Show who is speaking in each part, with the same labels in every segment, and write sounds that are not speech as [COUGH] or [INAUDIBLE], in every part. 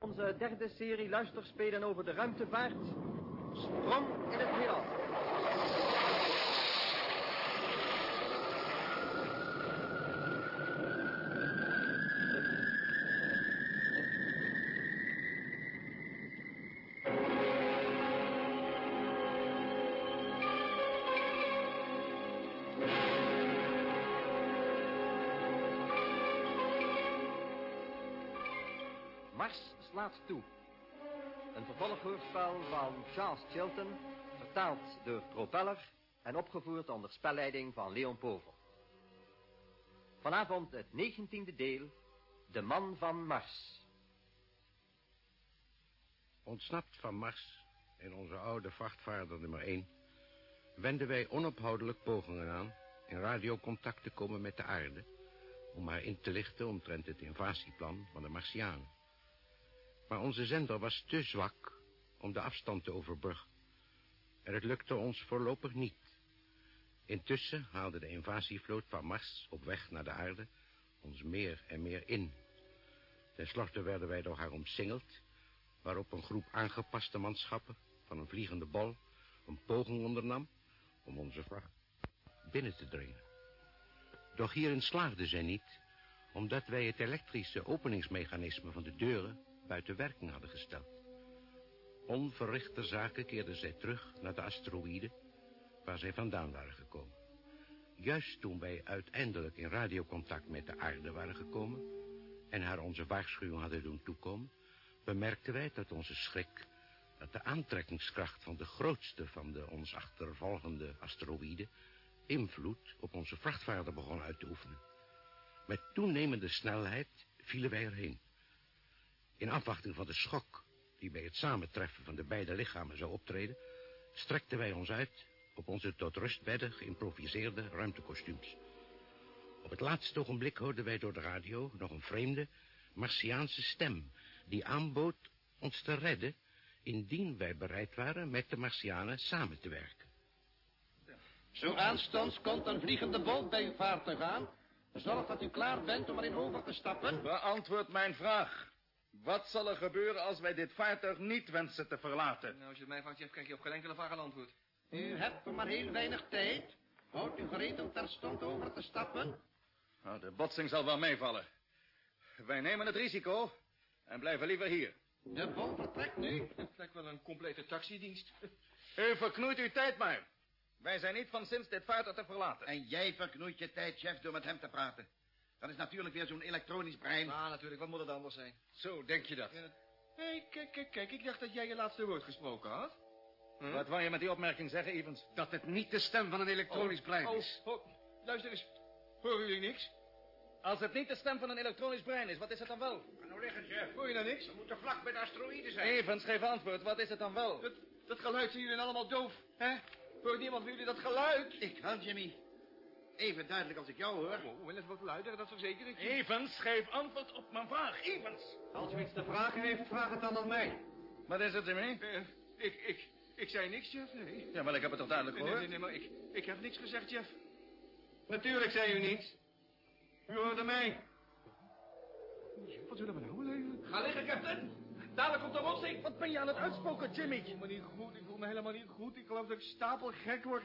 Speaker 1: Onze derde serie luisterspelen over de ruimtevaart. Sprong in het heelal. Slaat toe. Een vervolghoorspel van Charles Chilton, vertaald door Propeller en opgevoerd onder spelleiding van Leon Povel. Vanavond het negentiende deel, De Man van Mars.
Speaker 2: Ontsnapt van Mars in onze oude vrachtvaarder nummer 1... wenden wij onophoudelijk pogingen aan in radiocontact te komen met de aarde... om haar in te lichten omtrent het invasieplan van de Martianen. Maar onze zender was te zwak om de afstand te overbruggen. En het lukte ons voorlopig niet. Intussen haalde de invasievloot van Mars op weg naar de aarde ons meer en meer in. Ten slotte werden wij door haar omsingeld... waarop een groep aangepaste manschappen van een vliegende bal... een poging ondernam om onze vracht binnen te dringen. Doch hierin slaagden zij niet... omdat wij het elektrische openingsmechanisme van de deuren buiten werking hadden gesteld. Onverrichte zaken keerden zij terug naar de asteroïde... waar zij vandaan waren gekomen. Juist toen wij uiteindelijk in radiocontact met de aarde waren gekomen... en haar onze waarschuwing hadden doen toekomen... bemerkten wij tot onze schrik... dat de aantrekkingskracht van de grootste van de ons achtervolgende asteroïden... invloed op onze vrachtvaarder begon uit te oefenen. Met toenemende snelheid vielen wij erheen. In afwachting van de schok die bij het samentreffen van de beide lichamen zou optreden... strekten wij ons uit op onze tot rustbedden geïmproviseerde ruimtekostuums. Op het laatste ogenblik hoorden wij door de radio nog een vreemde Martiaanse stem... die aanbood ons te redden indien wij bereid waren met de Martianen samen te werken.
Speaker 3: Zo aanstonds komt een vliegende boot bij uw vaartuig aan. Zorg dat u klaar bent om erin over te stappen.
Speaker 4: Beantwoord mijn vraag. Wat zal er gebeuren als wij dit vaartuig niet wensen te verlaten?
Speaker 5: Nou, als je het mij vraagt, Jeff, krijg je op geen enkele vraag een antwoord.
Speaker 3: U hebt maar heel weinig tijd. Houdt u gereed om terstond over te stappen?
Speaker 4: Nou, de botsing zal wel meevallen. Wij nemen het risico en blijven liever hier.
Speaker 3: De boot vertrekt nu.
Speaker 5: Het lijkt wel een complete taxidienst.
Speaker 4: U verknoeit uw tijd maar. Wij zijn niet van sinds dit vaartuig te verlaten.
Speaker 3: En jij verknoeit je tijd, chef, door met hem te praten. Dat is natuurlijk weer zo'n elektronisch brein.
Speaker 5: Ah, natuurlijk. Wat moet het anders zijn?
Speaker 4: Zo, denk je dat?
Speaker 5: Hé, hey, kijk, kijk, kijk. Ik dacht dat jij je laatste woord gesproken had. Hm?
Speaker 4: Wat wou je met die opmerking zeggen, Evans?
Speaker 3: Dat het niet de stem van een elektronisch brein
Speaker 5: oh,
Speaker 3: is.
Speaker 5: Oh, luister eens. Horen jullie niks?
Speaker 4: Als het niet de stem van een elektronisch brein is, wat is het dan wel?
Speaker 3: Nou liggen.
Speaker 5: Hoor je nou niks?
Speaker 3: We moeten vlak bij de asteroïde zijn.
Speaker 4: Evans, geef antwoord. Wat is het dan wel?
Speaker 5: Dat, dat geluid zijn jullie allemaal doof, hè? Hoort niemand van jullie dat geluid?
Speaker 3: Ik wel, Jimmy. Even duidelijk als ik jou hoor.
Speaker 5: Oh, wel eens wat luider, dat verzeker ik je.
Speaker 4: Evans, geef antwoord op mijn vraag. Evans.
Speaker 1: Als u iets te vragen heeft, vraag het dan aan mij.
Speaker 4: Wat is het, Jimmy?
Speaker 5: Eh, ik, ik, ik zei niks, Jeff, nee.
Speaker 4: Ja, maar ik heb het toch duidelijk
Speaker 5: Nee, nee,
Speaker 4: gehoord?
Speaker 5: nee, nee, maar ik, ik heb niks gezegd, Jeff.
Speaker 1: Natuurlijk zei u niets. U hoorde mij.
Speaker 5: Wat zullen we nou leven?
Speaker 4: Ga liggen, captain. Dadelijk komt de botsing. Wat ben je aan het uitspoken, Jimmy?
Speaker 5: Ik voel me niet goed, ik voel me helemaal niet goed. Ik geloof dat ik stapelgek word.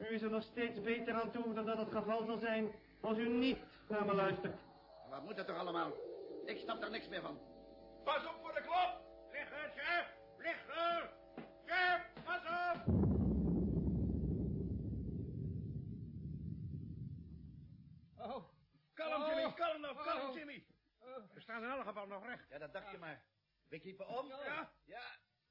Speaker 1: U is er nog steeds beter aan toe dan dat het geval zal zijn als u niet naar me luistert.
Speaker 3: Wat moet dat toch allemaal? Ik snap daar niks meer van.
Speaker 4: Pas op voor de klop.
Speaker 3: Liggen, chef! Liggen! Chef, pas op!
Speaker 5: Oh.
Speaker 4: Kalm, Jimmy. Kalm nou, kalm,
Speaker 5: Oh.
Speaker 4: Jimmy.
Speaker 3: We staan in elk geval nog recht. Ja, dat dacht je maar. We kiepen om.
Speaker 5: Ja.
Speaker 3: Ja,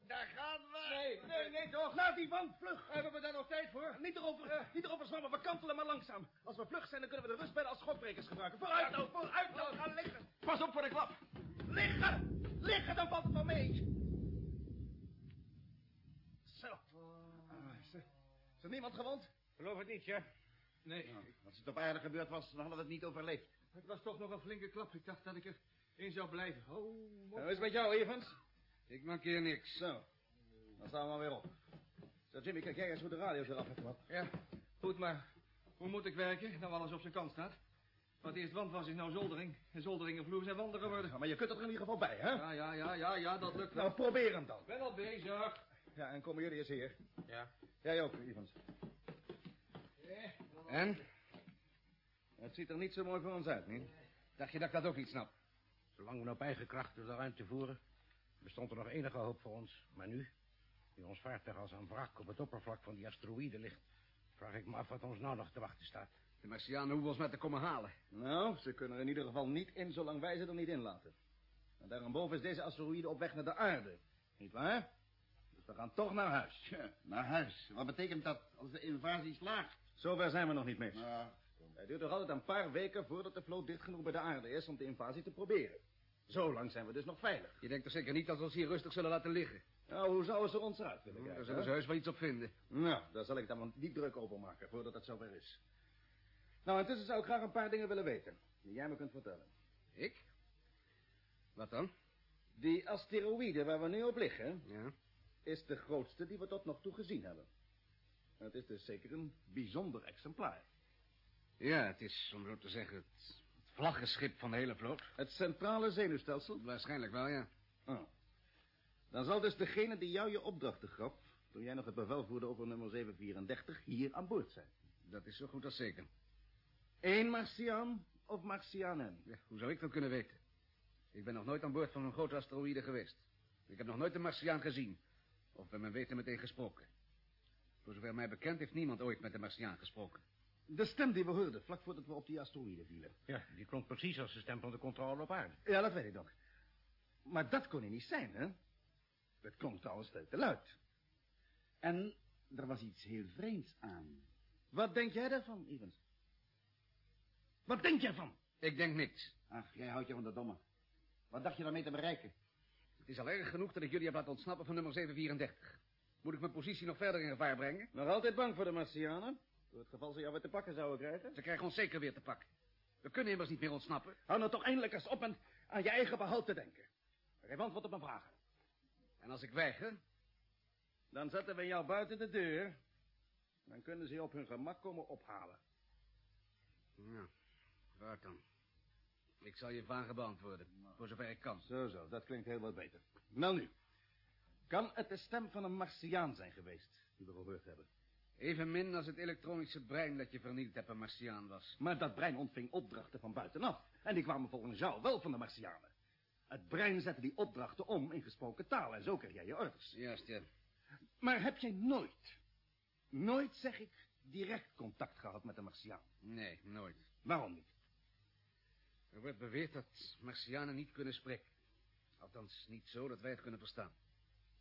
Speaker 3: daar gaan we.
Speaker 5: Nee, nee, nee, toch.
Speaker 4: Naar die wand, vlug.
Speaker 5: Hebben we daar nog tijd voor?
Speaker 4: Niet erover, niet erover zwammen, we kantelen maar langzaam. Als we vlug zijn, dan kunnen we de rustbedden als schokbrekers gebruiken. Vooruit nou, vooruit nou, ga liggen. Pas op voor de klap. Liggen, liggen, dan valt het wel mee. Zo. Ah, is, er, is er niemand gewond?
Speaker 3: Geloof het niet, chef.
Speaker 5: Nee,
Speaker 3: Als het op aarde gebeurd was, dan hadden we het niet overleefd.
Speaker 5: het was toch nog een flinke klap. Ik dacht dat ik er in zou blijven. Oh,
Speaker 4: Hoe is het met jou, Evans?
Speaker 5: Ik mankeer niks.
Speaker 4: Zo, dan staan we maar weer op. Zo, Jimmy, kijk jij eens hoe de radio eraf heeft gehad.
Speaker 5: Ja, goed, maar hoe moet ik werken? Nou alles op zijn kant staat. Wat eerst wand was, is nou zoldering. En zoldering en vloer zijn wanden geworden.
Speaker 4: Ja, maar je kunt er in ieder geval bij, hè?
Speaker 5: Ja, ja, ja, ja, ja, dat lukt wel.
Speaker 4: Nou, probeer hem dan.
Speaker 5: Ik ben al bezig.
Speaker 4: Ja, en komen jullie eens hier.
Speaker 5: Ja.
Speaker 4: Jij ook, Evans.
Speaker 6: En?
Speaker 4: Het ziet er niet zo mooi voor ons uit, niet?
Speaker 6: Dacht je dat ik dat ook niet snap?
Speaker 2: Zolang we op eigen kracht door de ruimte voeren, bestond er nog enige hoop voor ons. Maar nu, nu ons vaartuig als een wrak op het oppervlak van die asteroïde ligt, vraag ik me af wat ons nou nog te wachten staat.
Speaker 6: De Martianen hoeven ons met te komen halen.
Speaker 4: Nou, ze kunnen er in ieder geval niet in zolang wij ze er niet in laten. En daarboven is deze asteroïde op weg naar de aarde. Niet waar? Dus we gaan toch naar huis.
Speaker 3: Tja, naar huis. Wat betekent dat als de invasie slaagt?
Speaker 4: Zover zijn we nog niet mee.
Speaker 3: Nou,
Speaker 4: Het duurt toch altijd een paar weken voordat de vloot dicht genoeg bij de aarde is om de invasie te proberen. Zo lang zijn we dus nog veilig.
Speaker 6: je denkt toch zeker niet dat we ons hier rustig zullen laten liggen?
Speaker 4: Nou, hoe zouden ze ons eruit willen
Speaker 6: Daar
Speaker 4: krijgen?
Speaker 6: zullen ze heus wel iets op vinden.
Speaker 4: Nou, daar zal ik dan wel niet druk over maken voordat het zover is. Nou, intussen zou ik graag een paar dingen willen weten. Die jij me kunt vertellen.
Speaker 6: Ik? Wat dan?
Speaker 4: Die asteroïde waar we nu op liggen,
Speaker 6: Ja.
Speaker 4: is de grootste die we tot nog toe gezien hebben. Het is dus zeker een bijzonder exemplaar.
Speaker 6: Ja, het is, om zo te zeggen, het vlaggenschip van de hele vloot.
Speaker 4: Het centrale zenuwstelsel?
Speaker 6: Waarschijnlijk wel, ja.
Speaker 4: Oh. Dan zal dus degene die jou je opdrachten gaf, toen jij nog het bevel voerde over nummer 734, hier aan boord zijn.
Speaker 6: Dat is zo goed als zeker.
Speaker 4: Eén Martiaan of Martianen?
Speaker 6: Ja, hoe zou ik dat kunnen weten? Ik ben nog nooit aan boord van een grote asteroïde geweest. Ik heb nog nooit een Martiaan gezien. Of bij mijn weten meteen gesproken. Voor zover mij bekend heeft niemand ooit met een Martiaan gesproken.
Speaker 4: De stem die we hoorden vlak voordat we op die asteroïde vielen.
Speaker 2: Ja, die klonk precies als de stem van de controle op aarde.
Speaker 4: Ja, dat weet ik nog. Maar dat kon hij niet zijn, hè? Het klonk trouwens te luid.
Speaker 3: en er was iets heel vreemds aan.
Speaker 4: Wat denk jij daarvan, Evans? Wat denk jij van?
Speaker 6: Ik denk niks.
Speaker 3: Ach, jij houdt je van de domme. Wat dacht je daarmee te bereiken?
Speaker 6: Het is al erg genoeg dat ik jullie heb laten ontsnappen van nummer 734. Moet ik mijn positie nog verder in gevaar brengen?
Speaker 4: Nog altijd bang voor de Martianen? Door het geval ze jou weer te pakken zouden krijgen?
Speaker 6: Ze krijgen ons zeker weer te pakken. We kunnen immers niet meer ontsnappen.
Speaker 4: Hou nou toch eindelijk eens op en aan je eigen behoud te denken. Geef antwoord op mijn vragen.
Speaker 6: En als ik weiger,
Speaker 4: Dan zetten we jou buiten de deur. Dan kunnen ze je op hun gemak komen ophalen.
Speaker 6: Ja, waar dan? Ik zal je vragen beantwoorden, voor zover ik kan.
Speaker 4: Zo, zo, dat klinkt heel wat beter. Nou nu. Kan het de stem van een Martiaan zijn geweest, die we gehoord hebben?
Speaker 6: Evenmin als het elektronische brein dat je vernield hebt een Martiaan was.
Speaker 4: Maar dat brein ontving opdrachten van buitenaf. En die kwamen volgens jou wel van de Martianen. Het brein zette die opdrachten om in gesproken taal. En zo kreeg jij je orders.
Speaker 6: Juist, ja.
Speaker 4: Maar heb jij nooit, nooit zeg ik, direct contact gehad met een Martiaan?
Speaker 6: Nee, nooit.
Speaker 4: Waarom niet?
Speaker 6: Er wordt beweerd dat Martianen niet kunnen spreken. Althans, niet zo dat wij het kunnen verstaan.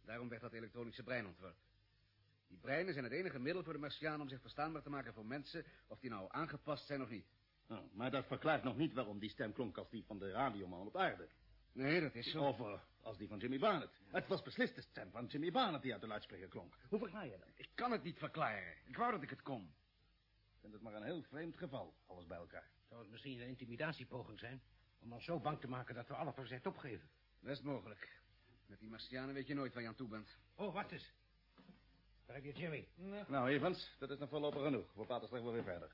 Speaker 6: Daarom werd dat elektronische brein ontworpen. Die breinen zijn het enige middel voor de Martianen om zich verstaanbaar te maken voor mensen, of die nou aangepast zijn of niet.
Speaker 4: Oh, maar dat verklaart nog niet waarom die stem klonk als die van de radioman op aarde.
Speaker 6: Nee, dat is zo.
Speaker 4: Of eh, als die van Jimmy Barnett. Het was beslist de stem van Jimmy Barnett die uit de luidspreker klonk. Hoe verklaar je dat?
Speaker 6: Ik kan het niet verklaren. Ik wou dat ik het kon.
Speaker 4: Ik vind het maar een heel vreemd geval, alles bij elkaar.
Speaker 2: Zou het misschien een intimidatiepoging zijn? Om ons zo bang te maken dat we alle verzet opgeven.
Speaker 6: Best mogelijk. Met die Martianen weet je nooit waar je aan toe bent.
Speaker 2: Oh, wacht eens. Daar heb je Jimmy.
Speaker 4: Nou, Evans, dat is nog voorlopig genoeg. We praten straks wel weer verder.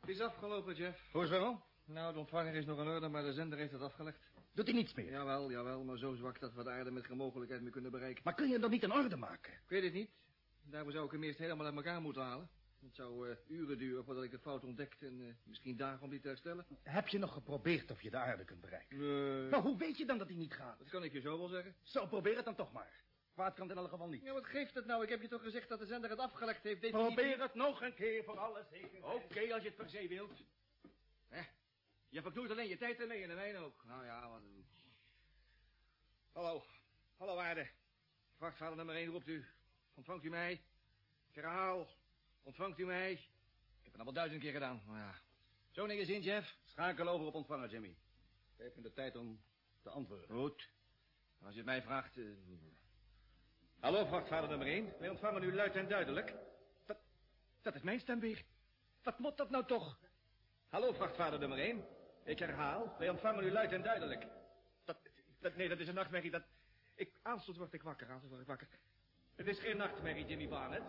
Speaker 5: Het is afgelopen, Jeff.
Speaker 4: Hoe is het wel?
Speaker 5: Nou, de ontvanger is nog in orde, maar de zender heeft het afgelegd.
Speaker 4: Doet hij niets meer?
Speaker 5: Jawel, jawel, maar zo zwak dat we de aarde met geen mogelijkheid meer kunnen bereiken.
Speaker 4: Maar kun je hem dan niet in orde maken?
Speaker 5: Ik weet het niet. Daarvoor zou ik hem eerst helemaal uit elkaar moeten halen. Het zou eh, uren duren voordat ik de fout ontdekte en eh, misschien dagen om die te herstellen.
Speaker 4: Heb je nog geprobeerd of je de aarde kunt bereiken?
Speaker 5: Nee.
Speaker 4: Nou, hoe weet je dan dat hij niet gaat?
Speaker 5: Dat kan ik je zo wel zeggen.
Speaker 4: Zo, probeer het dan toch maar. Kwaad kan het in elk geval niet.
Speaker 5: Ja, wat geeft het nou? Ik heb je toch gezegd dat de zender het afgelegd heeft. Definitief.
Speaker 4: Probeer het nog een keer voor alle zekerheid.
Speaker 5: Oké, als je het per se wilt. Hè? Je verknoeit alleen je tijd ermee en de mijne ook. Nou ja, wat... Hallo. Hallo, waarde. Vrachtvader nummer 1 roept u. Ontvangt u mij? Ik herhaal. Ontvangt u mij? Ik heb het al wel duizend keer gedaan. Maar ja. Zo niks in, Jeff.
Speaker 4: Schakel over op ontvanger, Jimmy. Geef me de tijd om te antwoorden.
Speaker 5: Goed. Als je het mij vraagt... eh, Hallo, vrachtvader nummer 1. Wij ontvangen u luid en duidelijk. Dat, dat is mijn stem weer. Wat moet dat nou toch? Hallo, vrachtvader nummer 1. Ik herhaal, wij ontvangen u luid en duidelijk. Dat, dat, nee, dat is een nachtmerrie. Dat, ik, aanstonds word ik wakker, aanstonds word ik wakker. Het is geen nachtmerrie, Jimmy Barnett.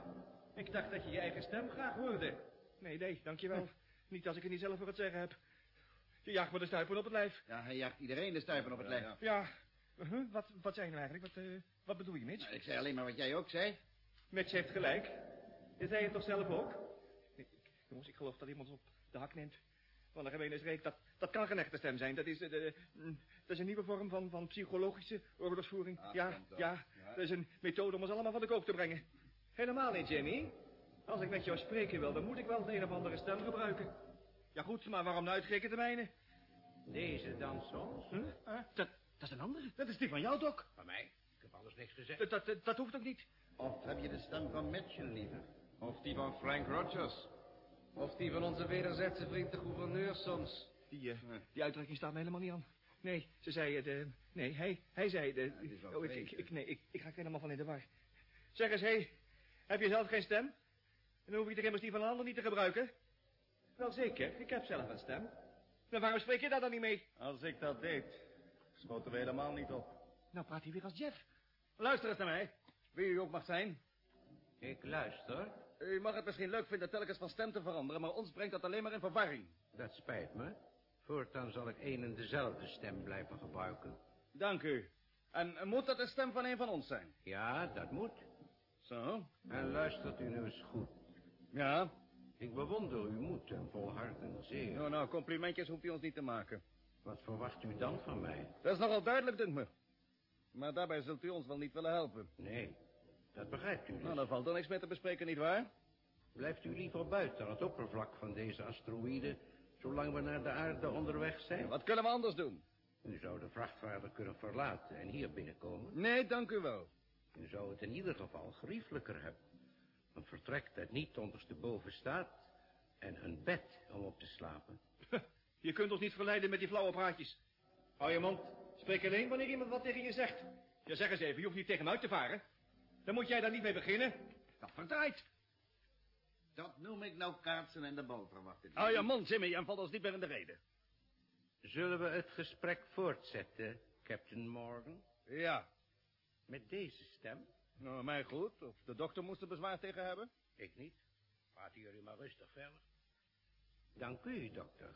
Speaker 5: Ik dacht dat je je eigen stem graag hoorde. Nee, nee, dankjewel. [LAUGHS] niet als ik het niet zelf voor het zeggen heb. je jaagt me de stuipen op het lijf.
Speaker 4: Ja, hij jaagt iedereen de stuipen op het lijf.
Speaker 5: Ja, huh? wat, wat zei je nou eigenlijk? Wat, eh, wat bedoel je, Mitch?
Speaker 4: Nou, ik zei alleen maar wat jij ook zei.
Speaker 5: Mitch heeft gelijk. Je zei het toch zelf ook? Nee, ik- jongens, ik geloof dat iemand ons op de hak neemt. Van de gemene streek, dat, dat kan geen echte stem zijn. Dat is, eh, de, mm, dat is een nieuwe vorm van, van psychologische oorlogsvoering.
Speaker 4: Ach,
Speaker 5: ja, ja,
Speaker 4: Ja.
Speaker 5: dat is een methode om ons allemaal van de kook te brengen. Helemaal niet, Jimmy. Als ik met jou spreken wil, dan moet ik wel de een of andere stem gebruiken. Ja goed, maar waarom nou uitgerekend de mijne?
Speaker 2: Deze dan soms?
Speaker 5: Huh? Dat, dat is een andere.
Speaker 4: Dat is die van jou, Doc.
Speaker 2: Van mij? Ik heb alles niks gezegd.
Speaker 5: Dat, dat, dat, hoeft ook niet.
Speaker 4: Of heb je de stem van Mitchell liever?
Speaker 6: Of die van Frank Rogers. Of die van onze wederzijdse vriend de gouverneur soms.
Speaker 5: Die, eh, die uitdrukking staat me helemaal niet aan. Nee, ze zei het. eh, nee, hij, hij zei
Speaker 4: is wel
Speaker 5: oh, ik, ik, ik, nee, ik, ik ga er helemaal van in de war. Zeg eens, hé, hey, heb je zelf geen stem? En dan hoef je de immers die van een ander niet te gebruiken. Wel zeker, ik heb zelf een stem. Nou, waarom spreek je daar dan niet mee?
Speaker 4: Als ik dat deed, schoten we helemaal niet op.
Speaker 5: Nou praat hij weer als Jeff.
Speaker 4: Luister eens naar mij. Wie u ook mag zijn.
Speaker 2: Ik luister.
Speaker 4: U mag het misschien leuk vinden telkens van stem te veranderen, maar ons brengt dat alleen maar in verwarring.
Speaker 2: Dat spijt me. Voortaan zal ik één en dezelfde stem blijven gebruiken.
Speaker 4: Dank u. En moet dat de stem van een van ons zijn?
Speaker 2: Ja, dat moet.
Speaker 4: Zo.
Speaker 2: En luistert u nu eens goed.
Speaker 4: Ja.
Speaker 2: Ik bewonder uw moed en volharden zeer.
Speaker 4: Nou, nou, complimentjes hoeft u ons niet te maken.
Speaker 2: Wat verwacht u dan van mij?
Speaker 4: Dat is nogal duidelijk, dunkt me. Maar daarbij zult u ons wel niet willen helpen.
Speaker 2: Nee, dat begrijpt u dus.
Speaker 4: Nou, dan valt er niks meer te bespreken, nietwaar?
Speaker 2: Blijft u liever buiten het oppervlak van deze asteroïde... zolang we naar de aarde onderweg zijn?
Speaker 4: Wat kunnen we anders doen?
Speaker 2: U zou de vrachtwagen kunnen verlaten en hier binnenkomen.
Speaker 4: Nee, dank u wel.
Speaker 2: U zou het in ieder geval geriefelijker hebben. Een vertrek dat niet ondersteboven staat... en een bed om op te slapen. [LAUGHS]
Speaker 5: Je kunt ons niet verleiden met die flauwe praatjes. Hou je mond. Spreek alleen wanneer iemand wat tegen je zegt. Ja, zeg eens even, je hoeft niet tegen hem uit te varen. Dan moet jij daar niet mee beginnen. Dat verdraait.
Speaker 3: Dat noem ik nou kaatsen en de bal verwachten.
Speaker 4: Hou je mond, Jimmy, en val ons niet meer in de reden.
Speaker 2: Zullen we het gesprek voortzetten, Captain Morgan?
Speaker 4: Ja.
Speaker 2: Met deze stem?
Speaker 4: Nou, mij goed. Of de dokter moest er bezwaar tegen hebben?
Speaker 2: Ik niet. Praten jullie maar rustig verder. Dank u, dokter.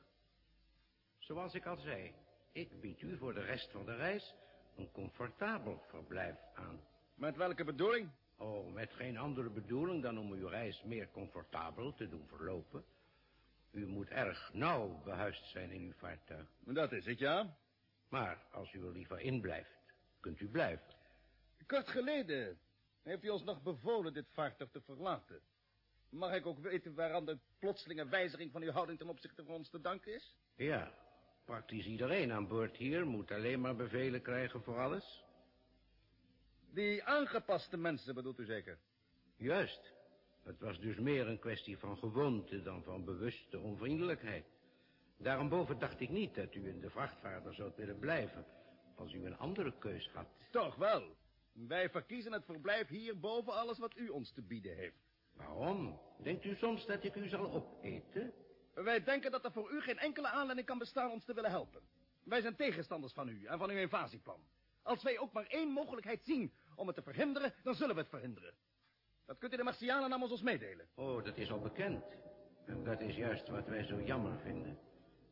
Speaker 2: Zoals ik al zei, ik bied u voor de rest van de reis een comfortabel verblijf aan.
Speaker 4: Met welke bedoeling?
Speaker 2: Oh, met geen andere bedoeling dan om uw reis meer comfortabel te doen verlopen. U moet erg nauw behuisd zijn in uw vaartuig.
Speaker 4: Dat is het, ja.
Speaker 2: Maar als u er liever in blijft, kunt u blijven.
Speaker 4: Kort geleden heeft u ons nog bevolen dit vaartuig te verlaten. Mag ik ook weten waaraan de plotselinge wijziging van uw houding ten opzichte van ons te danken is?
Speaker 2: Ja, praktisch iedereen aan boord hier moet alleen maar bevelen krijgen voor alles.
Speaker 4: Die aangepaste mensen bedoelt u zeker?
Speaker 2: Juist. Het was dus meer een kwestie van gewoonte dan van bewuste onvriendelijkheid. Daaromboven dacht ik niet dat u in de vrachtvaarder zou willen blijven... als u een andere keus had.
Speaker 4: Toch wel. Wij verkiezen het verblijf hier boven alles wat u ons te bieden heeft.
Speaker 2: Waarom? Denkt u soms dat ik u zal opeten?
Speaker 4: Wij denken dat er voor u geen enkele aanleiding kan bestaan ons te willen helpen. Wij zijn tegenstanders van u en van uw invasieplan. Als wij ook maar één mogelijkheid zien om het te verhinderen, dan zullen we het verhinderen. Dat kunt u de Martianen namens ons meedelen.
Speaker 2: Oh, dat is al bekend. En dat is juist wat wij zo jammer vinden.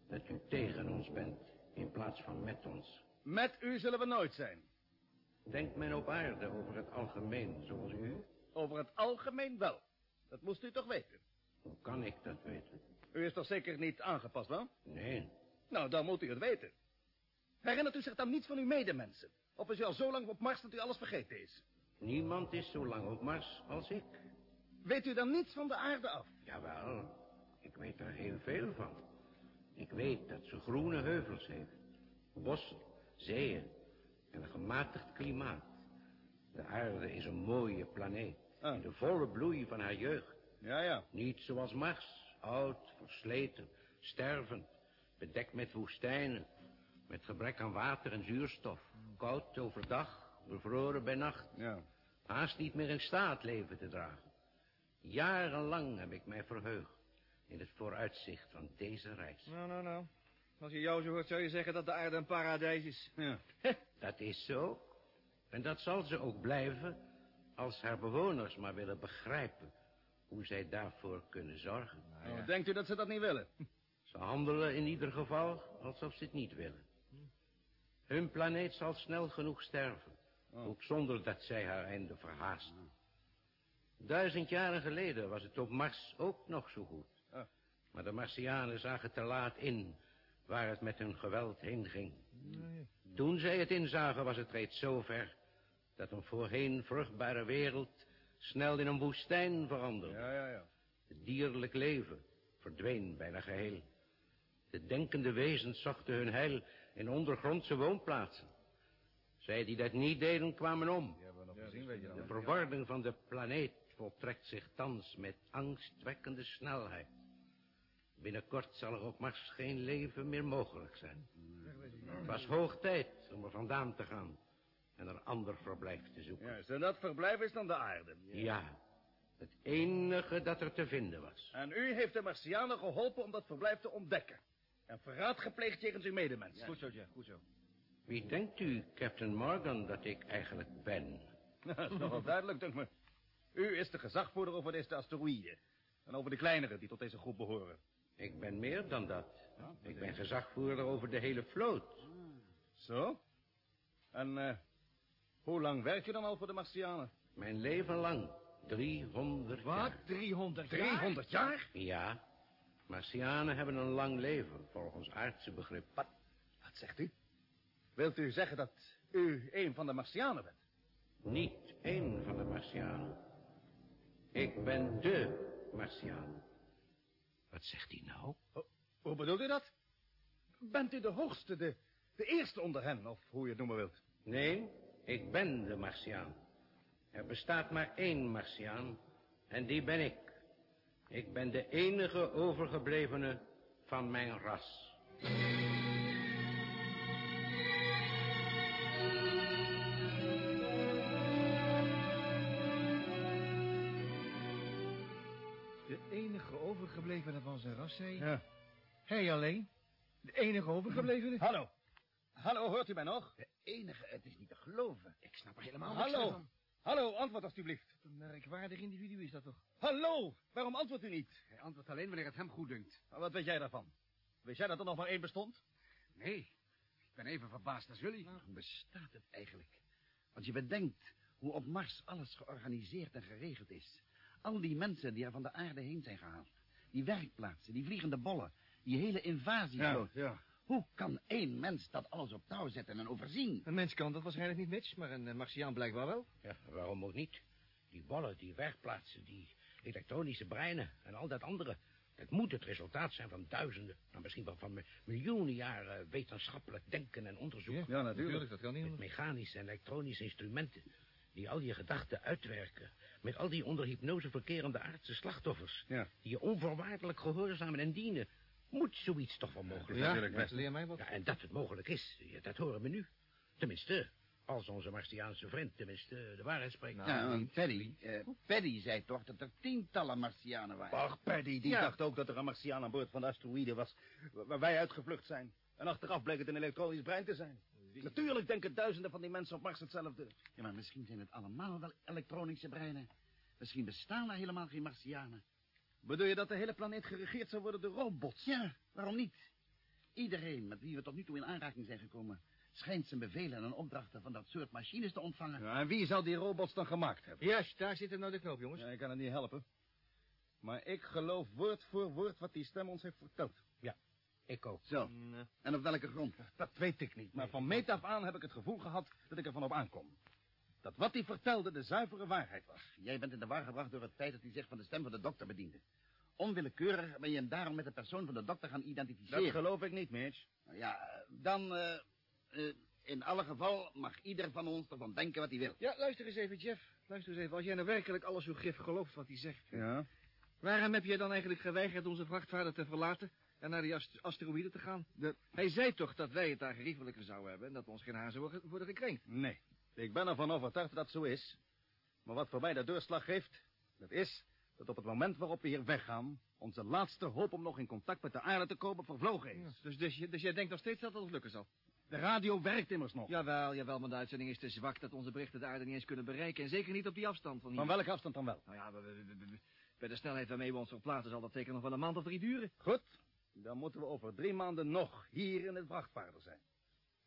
Speaker 2: Dat u tegen ons bent, in plaats van met ons.
Speaker 4: Met u zullen we nooit zijn.
Speaker 2: Denkt men op aarde over het algemeen, zoals u?
Speaker 4: Over het algemeen wel. Dat moest u toch weten.
Speaker 2: Hoe kan ik dat weten?
Speaker 4: U is toch zeker niet aangepast, wel?
Speaker 2: Nee,
Speaker 4: Nou, dan moet u het weten. Herinnert u zich dan niets van uw medemensen? Of is u al zo lang op Mars dat u alles vergeten is?
Speaker 2: niemand is zo lang op Mars als ik.
Speaker 4: Weet u dan niets van de aarde af?
Speaker 2: Jawel, ik weet er heel veel van. Ik weet dat ze groene heuvels heeft, bossen, zeeën en een gematigd klimaat. De aarde is een mooie planeet,
Speaker 4: Ah.
Speaker 2: in de volle bloei van haar jeugd.
Speaker 4: Ja, ja.
Speaker 2: Niet zoals Mars, oud, versleten, stervend, bedekt met woestijnen, met gebrek aan water en zuurstof, koud overdag, bevroren bij nacht,
Speaker 4: Ja.
Speaker 2: haast niet meer in staat leven te dragen. Jarenlang heb ik mij verheugd in het vooruitzicht van deze reis.
Speaker 5: Nou, nou, nou. Als je jou zo hoort, zou je zeggen dat de aarde een paradijs is.
Speaker 4: ja.
Speaker 2: Dat is zo. En dat zal ze ook blijven als haar bewoners maar willen begrijpen hoe zij daarvoor kunnen zorgen.
Speaker 4: Oh, denkt u dat ze dat niet willen?
Speaker 2: Ze handelen in ieder geval alsof ze het niet willen. Hun planeet zal snel genoeg sterven. Ook zonder dat zij haar einde verhaasten. Duizend jaren geleden was het op Mars ook nog zo goed. Maar de Martianen zagen te laat in waar het met hun geweld heen ging. Toen zij het inzagen was het reeds zover dat een voorheen vruchtbare wereld snel in een woestijn veranderde.
Speaker 4: Ja, ja, ja.
Speaker 2: Het dierlijk leven verdween bijna geheel. De denkende wezens zochten hun heil in ondergrondse woonplaatsen. Zij die dat niet deden kwamen om.
Speaker 4: Gezien, weet je
Speaker 2: De
Speaker 4: dan.
Speaker 2: verwording van de planeet voltrekt zich thans met angstwekkende snelheid. Binnenkort zal er op Mars geen leven meer mogelijk zijn. Het was hoog tijd om er vandaan te gaan en een ander verblijf te zoeken.
Speaker 4: Juist, en dat verblijf is dan de aarde.
Speaker 2: Ja, het enige dat er te vinden was.
Speaker 4: En u heeft de Martianen geholpen om dat verblijf te ontdekken. En verraad gepleegd tegen uw medemens.
Speaker 5: Goed zo, Jeff, goed zo.
Speaker 2: Wie denkt u, Captain Morgan, dat ik eigenlijk ben? [LAUGHS]
Speaker 4: dat is nogal duidelijk, dunkt me. U is de gezagvoerder over deze asteroïden. En over de kleinere die tot deze groep behoren.
Speaker 2: Ik ben meer dan dat. Ik ben gezagvoerder over de hele vloot.
Speaker 4: Zo? En eh, hoe lang werkt u dan al voor de Martianen?
Speaker 2: Mijn leven lang. 300 jaar.
Speaker 4: 300 jaar? 300 jaar?
Speaker 2: Ja. Martianen hebben een lang leven, volgens aardse begrip.
Speaker 4: Wat? Wat zegt u? Wilt u zeggen dat u een van de Martianen bent?
Speaker 2: Niet één van de Martianen. Ik ben de Martiaan. Wat zegt hij nou?
Speaker 4: Ho- Hoe bedoelt u dat? Bent u de hoogste, de, de eerste onder hen, of hoe je het noemen wilt?
Speaker 2: Nee, ik ben de Martiaan. Er bestaat maar één Martiaan, en die ben ik. Ik ben de enige overgeblevene van mijn ras.
Speaker 5: De enige overgeblevene van zijn ras, zei?
Speaker 4: Ja.
Speaker 5: Hij alleen? De enige overgeblevene?
Speaker 4: Hallo. Hallo, hoort u mij nog?
Speaker 3: De enige, het is niet te geloven.
Speaker 5: Ik snap er helemaal niks
Speaker 4: Hallo.
Speaker 5: van.
Speaker 4: Hallo, antwoord alstublieft.
Speaker 5: Een merkwaardig individu is dat toch?
Speaker 4: Hallo, waarom antwoordt u niet?
Speaker 6: Hij antwoordt alleen wanneer het hem goed dunkt.
Speaker 4: Maar Wat weet jij daarvan? Wist jij dat er nog maar één bestond?
Speaker 6: Nee, ik ben even verbaasd als jullie.
Speaker 3: Hoe bestaat het eigenlijk? Als je bedenkt hoe op Mars alles georganiseerd en geregeld is. Al die mensen die er van de aarde heen zijn gehaald. Die werkplaatsen, die vliegende bollen. Die hele invasievloot.
Speaker 4: ja.
Speaker 3: Hoe kan één mens dat alles op touw zetten en overzien?
Speaker 5: Een mens kan dat waarschijnlijk niet, Mitch, maar een eh, Martiaan blijkbaar wel.
Speaker 2: Ja, waarom ook niet? Die ballen, die werkplaatsen, die elektronische breinen en al dat andere. Het moet het resultaat zijn van duizenden, nou misschien wel van mi- miljoenen jaren wetenschappelijk denken en onderzoek.
Speaker 4: Ja, natuurlijk.
Speaker 5: dat kan niet
Speaker 2: Met mechanische en elektronische instrumenten die al je gedachten uitwerken. Met al die onder hypnose verkerende aardse slachtoffers.
Speaker 4: Ja.
Speaker 2: Die je onvoorwaardelijk gehoorzamen en dienen. Moet zoiets toch wel mogelijk zijn?
Speaker 4: natuurlijk best.
Speaker 5: leer mij wat.
Speaker 2: Ja, en dat het mogelijk is, ja, dat horen we nu. Tenminste, als onze Martiaanse vriend tenminste de waarheid spreekt.
Speaker 3: ja, want Paddy, eh, Paddy zei toch dat er tientallen Martianen waren.
Speaker 4: Ach, Paddy, die
Speaker 3: Ja.
Speaker 4: dacht ook dat er een Martiaan aan boord van de asteroïde was... wa- waar wij uitgevlucht zijn. En achteraf bleek het een elektronisch brein te zijn. Natuurlijk denken duizenden van die mensen op Mars hetzelfde.
Speaker 3: Ja, maar misschien zijn het allemaal wel elektronische breinen. Misschien bestaan er helemaal geen Martianen.
Speaker 4: Bedoel je dat de hele planeet geregeerd zou worden door robots?
Speaker 3: Ja, waarom niet? Iedereen met wie we tot nu toe in aanraking zijn gekomen... schijnt zijn bevelen en opdrachten van dat soort machines te ontvangen.
Speaker 4: Ja, en wie zal die robots dan gemaakt hebben?
Speaker 5: Juist, daar zit hem nou de knoop, jongens.
Speaker 4: Ja, ik kan het niet helpen. Maar ik geloof woord voor woord wat die stem ons heeft verteld.
Speaker 2: Ik ook.
Speaker 3: Zo, en op welke grond?
Speaker 4: Dat weet ik niet. Maar van meet af aan heb ik het gevoel gehad dat ik ervan op aankom. Dat wat hij vertelde de zuivere waarheid was.
Speaker 3: Jij bent in de war gebracht door het feit dat hij zich van de stem van de dokter bediende. Onwillekeurig ben je hem daarom met de persoon van de dokter gaan
Speaker 4: Dat
Speaker 3: identificeren.
Speaker 4: geloof ik niet, Mitch.
Speaker 3: Nou ja, dan... eh, eh, in alle geval mag ieder van ons ervan denken wat hij wil.
Speaker 5: Ja, luister eens even, Jeff. Luister eens even. Als jij nou werkelijk alles zo grif gelooft wat hij zegt...
Speaker 4: Ja.
Speaker 5: Waarom heb jij dan eigenlijk geweigerd onze vrachtvaarder te verlaten... en naar die ast- asteroïde te gaan?
Speaker 4: De-
Speaker 5: Hij zei toch dat wij het daar geriefelijker zouden hebben... en dat we ons geen haar zouden worden gekrenkt.
Speaker 4: Nee. Ik ben ervan overtuigd dat dat zo is. Maar wat voor mij de doorslag geeft, dat is dat op het moment waarop we hier weggaan, onze laatste hoop om nog in contact met de aarde te komen vervlogen is.
Speaker 5: Dus, dus, dus jij denkt nog steeds dat het ons lukken zal?
Speaker 4: De radio werkt immers nog.
Speaker 5: Jawel, jawel, maar de uitzending is te zwak... dat onze berichten de aarde niet eens kunnen bereiken... en zeker niet op die afstand van hier.
Speaker 4: Van welke afstand dan wel?
Speaker 5: Nou ja, we- we- we- we- bij de snelheid waarmee we ons verplaatsen... zal dat zeker nog wel een maand of drie duren.
Speaker 4: Goed. Dan moeten we over drie maanden nog hier in het vrachtvaarder zijn.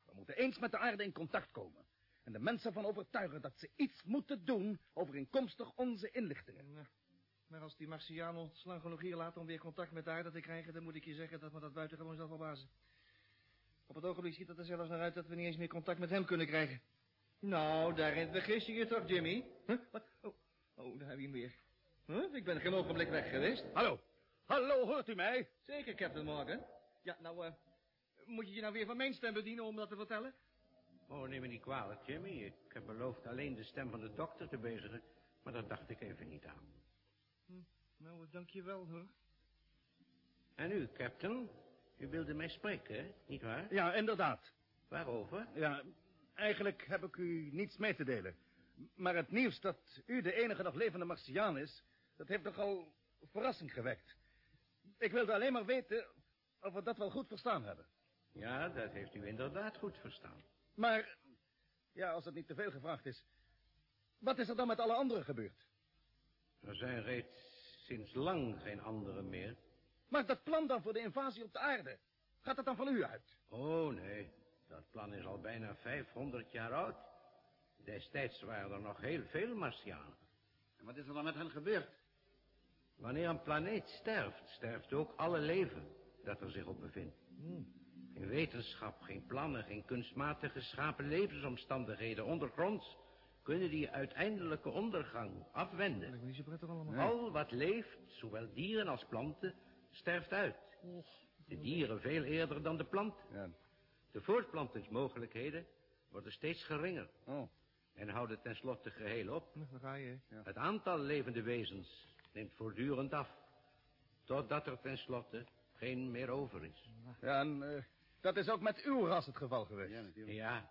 Speaker 4: We moeten eens met de aarde in contact komen. En de mensen van overtuigen dat ze iets moeten doen overeenkomstig onze inlichtingen.
Speaker 5: Nou, maar als die Martianen ons lang genoeg hier laten om weer contact met de aarde te krijgen... dan moet ik je zeggen dat me dat buitengewoon zal verbazen. Op het ogenblik ziet het er zelfs naar uit dat we niet eens meer contact met hem kunnen krijgen. Nou, daarin vergis je je toch, Jimmy? Huh? Wat? Oh, oh, daar heb je hem weer. Huh? Ik ben geen ogenblik weg geweest.
Speaker 4: Hallo, hallo, hoort u mij?
Speaker 5: Zeker, Captain Morgan. Ja, nou, eh, moet je je nou weer van mijn stem bedienen om dat te vertellen?
Speaker 2: Oh, neem me niet kwalijk, Jimmy. Ik heb beloofd alleen de stem van de dokter te bezigen, maar dat dacht ik even niet aan.
Speaker 5: Nou, dank je wel, hoor.
Speaker 2: En u, captain? U wilde mij spreken, hè? niet waar?
Speaker 4: Ja, inderdaad.
Speaker 2: Waarover?
Speaker 4: Ja, eigenlijk heb ik u niets mee te delen. Maar het nieuws dat u de enige nog levende Martiaan is... dat heeft nogal verrassing gewekt. Ik wilde alleen maar weten of we dat wel goed verstaan hebben.
Speaker 2: Ja, dat heeft u inderdaad goed verstaan.
Speaker 4: Maar, ja, als het niet te veel gevraagd is... wat is er dan met alle anderen gebeurd?
Speaker 2: Er zijn reeds sinds lang geen anderen meer.
Speaker 4: Maar dat plan dan voor de invasie op de aarde... gaat dat dan van u uit?
Speaker 2: Oh, nee. Dat plan is al bijna 500 jaar oud. Destijds waren er nog heel veel Martianen.
Speaker 3: En wat is er dan met hen gebeurd?
Speaker 2: Wanneer een planeet sterft, sterft ook alle leven dat er zich op bevindt. Geen wetenschap, geen plannen, geen kunstmatig geschapen levensomstandigheden ondergronds kunnen die uiteindelijke ondergang afwenden.
Speaker 5: Ik ben niet zo prettig allemaal.
Speaker 2: Al wat leeft, zowel dieren als planten, sterft uit. De dieren veel eerder dan de planten.
Speaker 4: Ja.
Speaker 2: De voortplantingsmogelijkheden worden steeds geringer
Speaker 4: Oh.
Speaker 2: en houden tenslotte geheel op.
Speaker 5: Daar ga je. hè.
Speaker 2: Het aantal levende wezens neemt voortdurend af, totdat er tenslotte geen meer over is.
Speaker 4: Ja, en eh, dat is ook met uw ras het geval geweest.
Speaker 3: Ja, natuurlijk.
Speaker 2: Ja,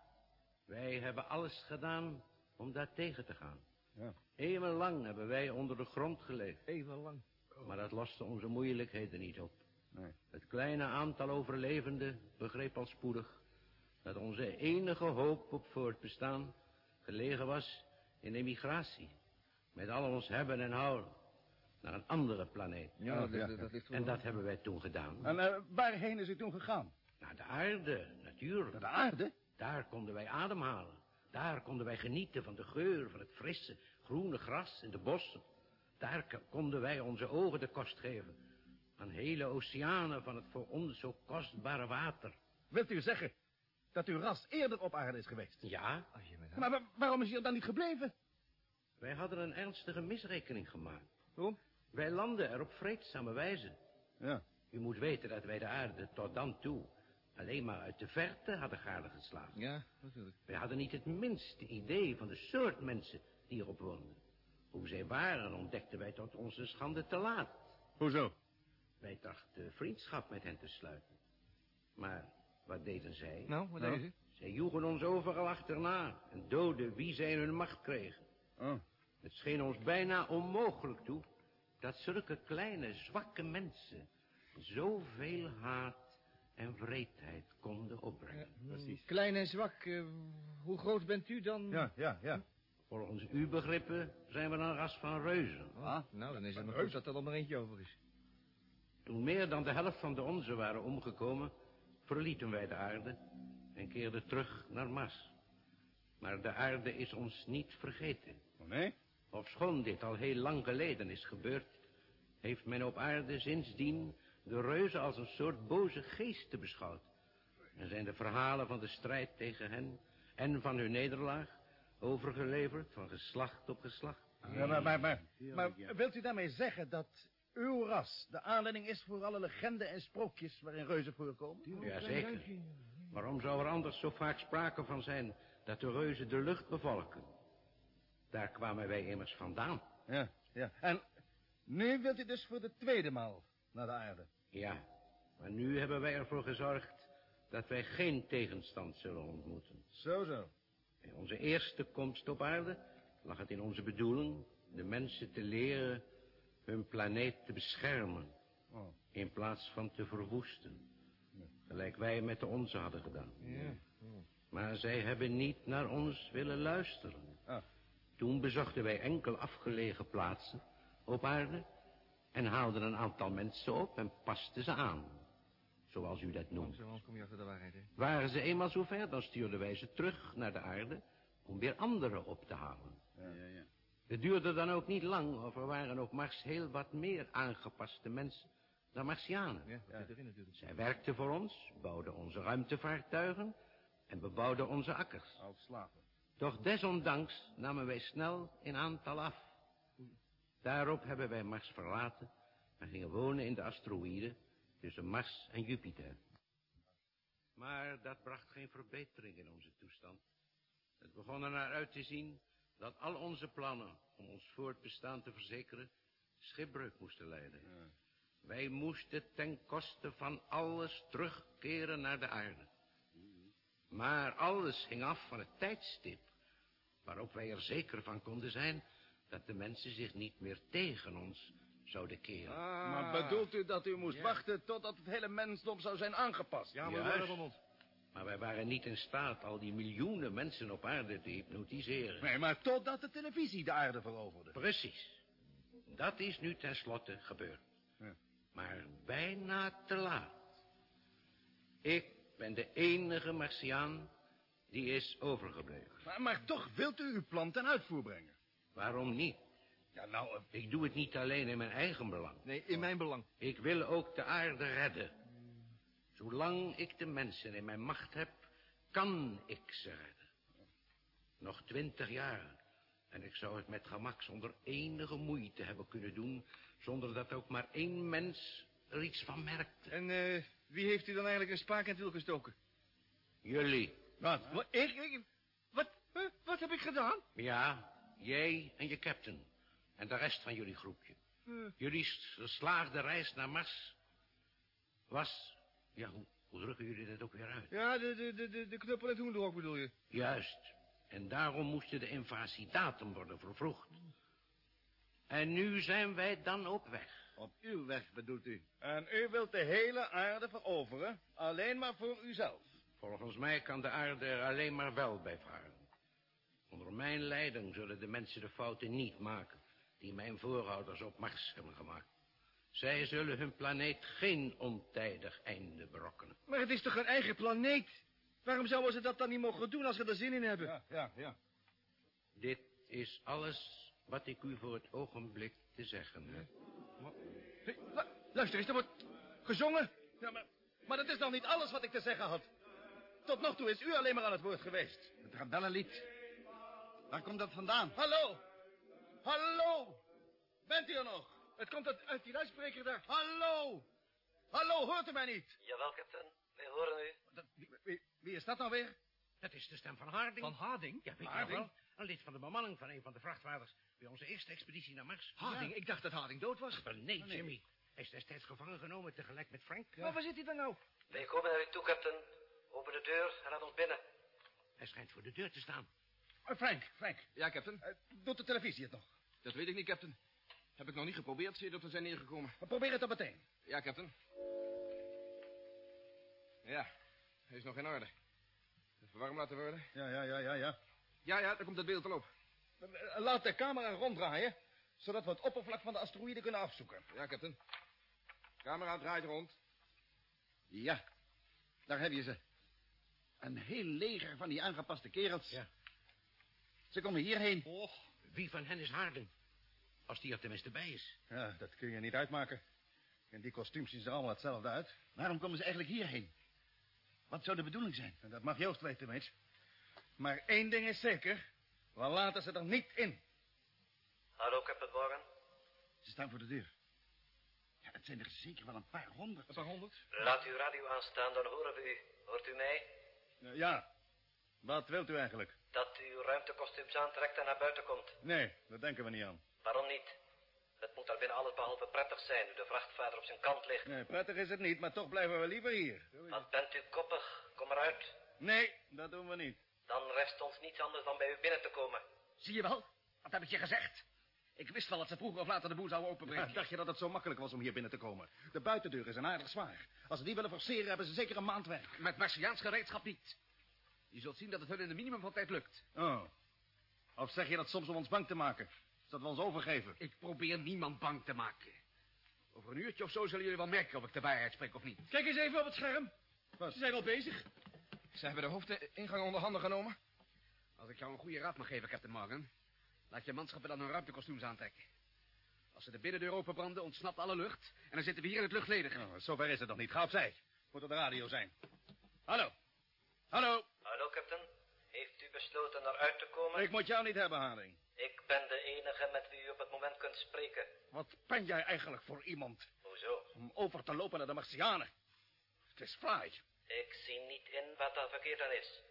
Speaker 2: wij hebben alles gedaan om dat tegen te gaan.
Speaker 4: Ja.
Speaker 2: Eeuwenlang hebben wij onder de grond geleefd,
Speaker 5: Even lang.
Speaker 2: maar dat loste onze moeilijkheden niet op.
Speaker 4: Nee.
Speaker 2: Het kleine aantal overlevenden begreep al spoedig dat onze enige hoop op voortbestaan gelegen was in emigratie. Met al ons hebben en houden naar een andere planeet.
Speaker 4: Ja,
Speaker 5: dat,
Speaker 4: ja,
Speaker 5: dat, dat
Speaker 2: En dat hebben wij toen gedaan.
Speaker 4: En eh, waarheen is u toen gegaan?
Speaker 2: Naar de aarde, natuurlijk.
Speaker 4: Naar de aarde?
Speaker 2: Daar konden wij ademhalen. Daar konden wij genieten van de geur, van het frisse, groene gras in de bossen. Daar konden wij onze ogen de kost geven. Aan hele oceanen van het voor ons zo kostbare water.
Speaker 4: Wilt u zeggen dat uw ras eerder op aarde is geweest?
Speaker 2: Ja,
Speaker 5: je
Speaker 4: Maar wa- waarom is u dan niet gebleven?
Speaker 2: wij hadden een ernstige misrekening gemaakt.
Speaker 5: Waarom?
Speaker 2: Wij landden er op vreedzame wijze.
Speaker 4: Ja.
Speaker 2: U moet weten dat wij de aarde tot dan toe alleen maar uit de verte hadden gadegeslagen.
Speaker 5: Ja, natuurlijk.
Speaker 2: Wij hadden niet het minste idee van de soort mensen die erop woonden. Hoe zij waren ontdekten wij tot onze schande te laat.
Speaker 4: Hoezo?
Speaker 2: Wij dachten vriendschap met hen te sluiten. Maar wat deden zij?
Speaker 5: Nou, wat
Speaker 4: Nou?
Speaker 5: deze?
Speaker 2: Zij joegen ons overal achterna en doden wie zij in hun macht kregen.
Speaker 4: Oh.
Speaker 2: Het scheen ons bijna onmogelijk toe dat zulke kleine, zwakke mensen zoveel haat en wreedheid konden opbrengen.
Speaker 4: Precies.
Speaker 5: Klein en zwak, eh, hoe groot bent u dan?
Speaker 4: Ja, ja, ja.
Speaker 2: Volgens uw begrippen zijn we een ras van reuzen.
Speaker 5: Ah, nou, dan is het maar goed dat er al maar eentje over is.
Speaker 2: Toen meer dan de helft van de onze waren omgekomen, verlieten wij de aarde en keerden terug naar Mars. Maar de aarde is ons niet vergeten.
Speaker 4: Oh, nee?
Speaker 2: Ofschoon dit al heel lang geleden is gebeurd, heeft men op aarde sindsdien de reuzen als een soort boze geesten beschouwd. En zijn de verhalen van de strijd tegen hen en van hun nederlaag overgeleverd van geslacht op geslacht.
Speaker 4: Ja, maar, maar, maar, maar wilt u daarmee zeggen dat uw ras de aanleiding is voor alle legenden en sprookjes waarin reuzen voorkomen?
Speaker 2: Jazeker. Waarom zou er anders zo vaak sprake van zijn dat de reuzen de lucht bevolken? Daar kwamen wij immers vandaan.
Speaker 4: Ja, ja. En nu wilt u dus voor de tweede maal naar de aarde?
Speaker 2: Ja, maar nu hebben wij ervoor gezorgd dat wij geen tegenstand zullen ontmoeten.
Speaker 4: Zo, zo.
Speaker 2: In onze eerste komst op aarde lag het in onze bedoeling de mensen te leren hun planeet te beschermen.
Speaker 4: Oh.
Speaker 2: In plaats van te verwoesten. Gelijk wij met de onze hadden gedaan.
Speaker 5: Ja.
Speaker 2: Maar zij hebben niet naar ons willen luisteren.
Speaker 4: Ah.
Speaker 2: Toen bezochten wij enkel afgelegen plaatsen op aarde... en haalden een aantal mensen op en pasten ze aan. zoals u dat noemt.
Speaker 5: Anders kom je achter de waarheid, hè?
Speaker 2: Waren ze eenmaal zover, dan stuurden wij ze terug naar de aarde om weer anderen op te halen.
Speaker 3: Ja, ja, ja.
Speaker 2: Het duurde dan ook niet lang of er waren op Mars heel wat meer aangepaste mensen dan Martianen.
Speaker 5: Ja, dat zit erin natuurlijk.
Speaker 2: Zij werkten voor ons, bouwden onze ruimtevaartuigen en bebouwden onze akkers.
Speaker 4: Als slaven.
Speaker 2: Doch desondanks namen wij snel in aantal af. Daarop hebben wij Mars verlaten en gingen wonen in de asteroïden tussen Mars en Jupiter. Maar dat bracht geen verbetering in onze toestand. Het begon er naar uit te zien dat al onze plannen om ons voortbestaan te verzekeren schipbreuk moesten leiden. Wij moesten ten koste van alles terugkeren naar de aarde. Maar alles hing af van het tijdstip waarop wij er zeker van konden zijn dat de mensen zich niet meer tegen ons zouden keren.
Speaker 4: Maar bedoelt u dat u moest wachten totdat het hele mensdom zou zijn aangepast?
Speaker 5: Ja, maar van ons.
Speaker 2: Maar wij waren niet in staat al die miljoenen mensen op aarde te hypnotiseren.
Speaker 4: Nee, maar totdat de televisie de aarde veroverde.
Speaker 2: Precies. Dat is nu tenslotte gebeurd.
Speaker 4: Ja.
Speaker 2: Maar bijna te laat. Ik ben de enige Martiaan die is overgebleven.
Speaker 4: Maar, maar toch wilt u uw plan ten uitvoer brengen.
Speaker 2: Waarom niet?
Speaker 4: Ja, nou,
Speaker 2: Ik doe het niet alleen in mijn eigen belang.
Speaker 5: Nee, in mijn belang.
Speaker 2: Ik wil ook de aarde redden. Zolang ik de mensen in mijn macht heb, kan ik ze redden. Nog twintig jaar. En ik zou het met gemak zonder enige moeite hebben kunnen doen... zonder dat ook maar één mens er iets van merkte.
Speaker 5: En eh, wie heeft u dan eigenlijk een spaak in het wiel gestoken?
Speaker 2: Jullie.
Speaker 4: wat?
Speaker 5: Wat? Ik? ik wat, huh? wat heb ik gedaan?
Speaker 2: Ja, jij en je captain. En de rest van jullie groepje.
Speaker 5: Eh,
Speaker 2: Jullie s- geslaagde reis naar Mars was... Ja, hoe, hoe drukken jullie dat ook weer uit?
Speaker 5: ja, de, de, de, de, de knuppel en hoenderhok bedoel je?
Speaker 2: Juist. En daarom moest de invasiedatum worden vervroegd. En nu zijn wij dan op weg.
Speaker 3: Op uw weg bedoelt u?
Speaker 4: En u wilt de hele aarde veroveren, alleen maar voor uzelf.
Speaker 2: Volgens mij kan de aarde er alleen maar wel bij varen. Onder mijn leiding zullen de mensen de fouten niet maken... die mijn voorouders op Mars hebben gemaakt. Zij zullen hun planeet geen ontijdig einde berokkenen.
Speaker 5: Maar het is toch een eigen planeet? Waarom zouden ze dat dan niet mogen doen als ze er zin in hebben?
Speaker 4: Ja, ja, ja.
Speaker 2: Dit is alles wat ik u voor het ogenblik te zeggen heb.
Speaker 4: Lu- luister eens, er wordt gezongen. Ja, maar, maar dat is nog niet alles wat ik te zeggen had. Tot nog toe is u alleen maar aan het woord geweest.
Speaker 3: Het rebellenlied. Waar komt dat vandaan?
Speaker 4: Hallo! Hallo! Bent u er nog?
Speaker 5: Het komt uit, uit die luidspreker daar.
Speaker 4: Hallo! Hallo, hoort u mij niet?
Speaker 7: Jawel, captain. Wij horen u.
Speaker 4: Dat, wie, wie, wie is dat nou weer?
Speaker 2: Dat is de stem van Harding.
Speaker 5: Van Harding?
Speaker 2: Ja, weet
Speaker 4: Harding?
Speaker 2: nog wel? Een lid van de bemanning van een van de vrachtwagens... bij onze eerste expeditie naar Mars.
Speaker 5: Harding? Ik dacht dat Harding dood was.
Speaker 2: Wel, nee, Jimmy. Hij is destijds gevangen genomen tegelijk met Frank.
Speaker 5: Maar waar zit hij dan nou?
Speaker 7: Wij komen naar u toe, captain. Open de deur en laat ons binnen.
Speaker 2: Hij schijnt voor de deur te staan.
Speaker 4: Eh, Frank, Frank.
Speaker 6: Ja, captain.
Speaker 4: eh, doet de televisie het nog?
Speaker 6: Dat weet ik niet, captain. Heb ik nog niet geprobeerd, sinds we zijn neergekomen.
Speaker 4: Maar probeer het dan meteen.
Speaker 6: Ja, captain. Ja, hij is nog in orde. Even warm laten worden.
Speaker 4: Ja, ja, ja, ja, ja.
Speaker 6: Ja, ja, daar komt het beeld al op.
Speaker 4: Eh, Laat de camera ronddraaien, zodat we het oppervlak van de asteroïde kunnen afzoeken.
Speaker 6: Ja, captain. Camera draait rond.
Speaker 3: Ja, daar heb je ze. Een heel leger van die aangepaste kerels.
Speaker 2: Ja.
Speaker 3: Ze komen hierheen.
Speaker 2: Oh, wie van hen is Harding? Als die er tenminste bij is.
Speaker 4: Ja, dat kun je niet uitmaken. In die kostuums zien ze allemaal hetzelfde uit.
Speaker 3: Waarom komen ze eigenlijk hierheen? Wat zou de bedoeling zijn?
Speaker 4: En dat mag Joost weten, Mitch. Maar één ding is zeker. We laten ze er niet in.
Speaker 7: Hallo, captain Morgan.
Speaker 3: Ze staan voor de deur. Ja, het zijn er zeker wel een paar honderd.
Speaker 5: Een paar honderd?
Speaker 7: Laat uw radio aanstaan, dan horen we u. Hoort u mij?
Speaker 4: Eh, ja. Wat wilt u eigenlijk?
Speaker 7: Dat u ruimtekostuums aantrekt en naar buiten komt.
Speaker 4: Nee, daar denken we niet aan.
Speaker 7: Waarom niet? Het moet daar binnen alles behalve prettig zijn, nu de vrachtvader op zijn kant ligt.
Speaker 4: Nee, prettig is het niet, maar toch blijven we liever hier.
Speaker 7: Wat bent u koppig? Kom eruit.
Speaker 4: Nee, dat doen we niet.
Speaker 7: Dan rest ons niets anders dan bij u binnen te komen.
Speaker 4: Zie je wel? Wat heb ik je gezegd? Ik wist wel dat ze vroeger of later de boel zouden openbreken. dacht je dat het zo makkelijk was om hier binnen te komen? De buitendeur is een aardig zwaar. Als ze die willen forceren, hebben ze zeker een maand werk.
Speaker 6: Met Martiaans gereedschap niet. Je zult zien dat het hun in de minimum van tijd lukt.
Speaker 4: Oh. Of zeg je dat soms om ons bang te maken? Zodat we ons overgeven?
Speaker 6: Ik probeer niemand bang te maken. Over een uurtje of zo zullen jullie wel merken of ik de waarheid spreek of niet.
Speaker 5: Kijk eens even op het scherm.
Speaker 4: Wat?
Speaker 5: Ze zijn al bezig.
Speaker 8: Ze hebben de hoofdingang onder handen genomen.
Speaker 6: Als ik jou een goede raad mag geven, Captain Morgan... laat je manschappen dan hun ruimtekostuums aantrekken. Als ze de binnendeur openbranden, ontsnapt alle lucht... en dan zitten we hier in het luchtledige.
Speaker 4: Nou, zover is het nog niet. Ga opzij. Moet op de radio zijn. Hallo. Hallo.
Speaker 7: Heeft u besloten eruit te komen?
Speaker 4: Ik moet jou niet hebben, Haring.
Speaker 7: Ik ben de enige met wie u op het moment kunt spreken.
Speaker 4: Wat ben jij eigenlijk voor iemand
Speaker 7: Hoezo?
Speaker 4: om over te lopen naar de Martianen? Het is fraai.
Speaker 7: Ik zie niet in wat daar verkeerd aan is.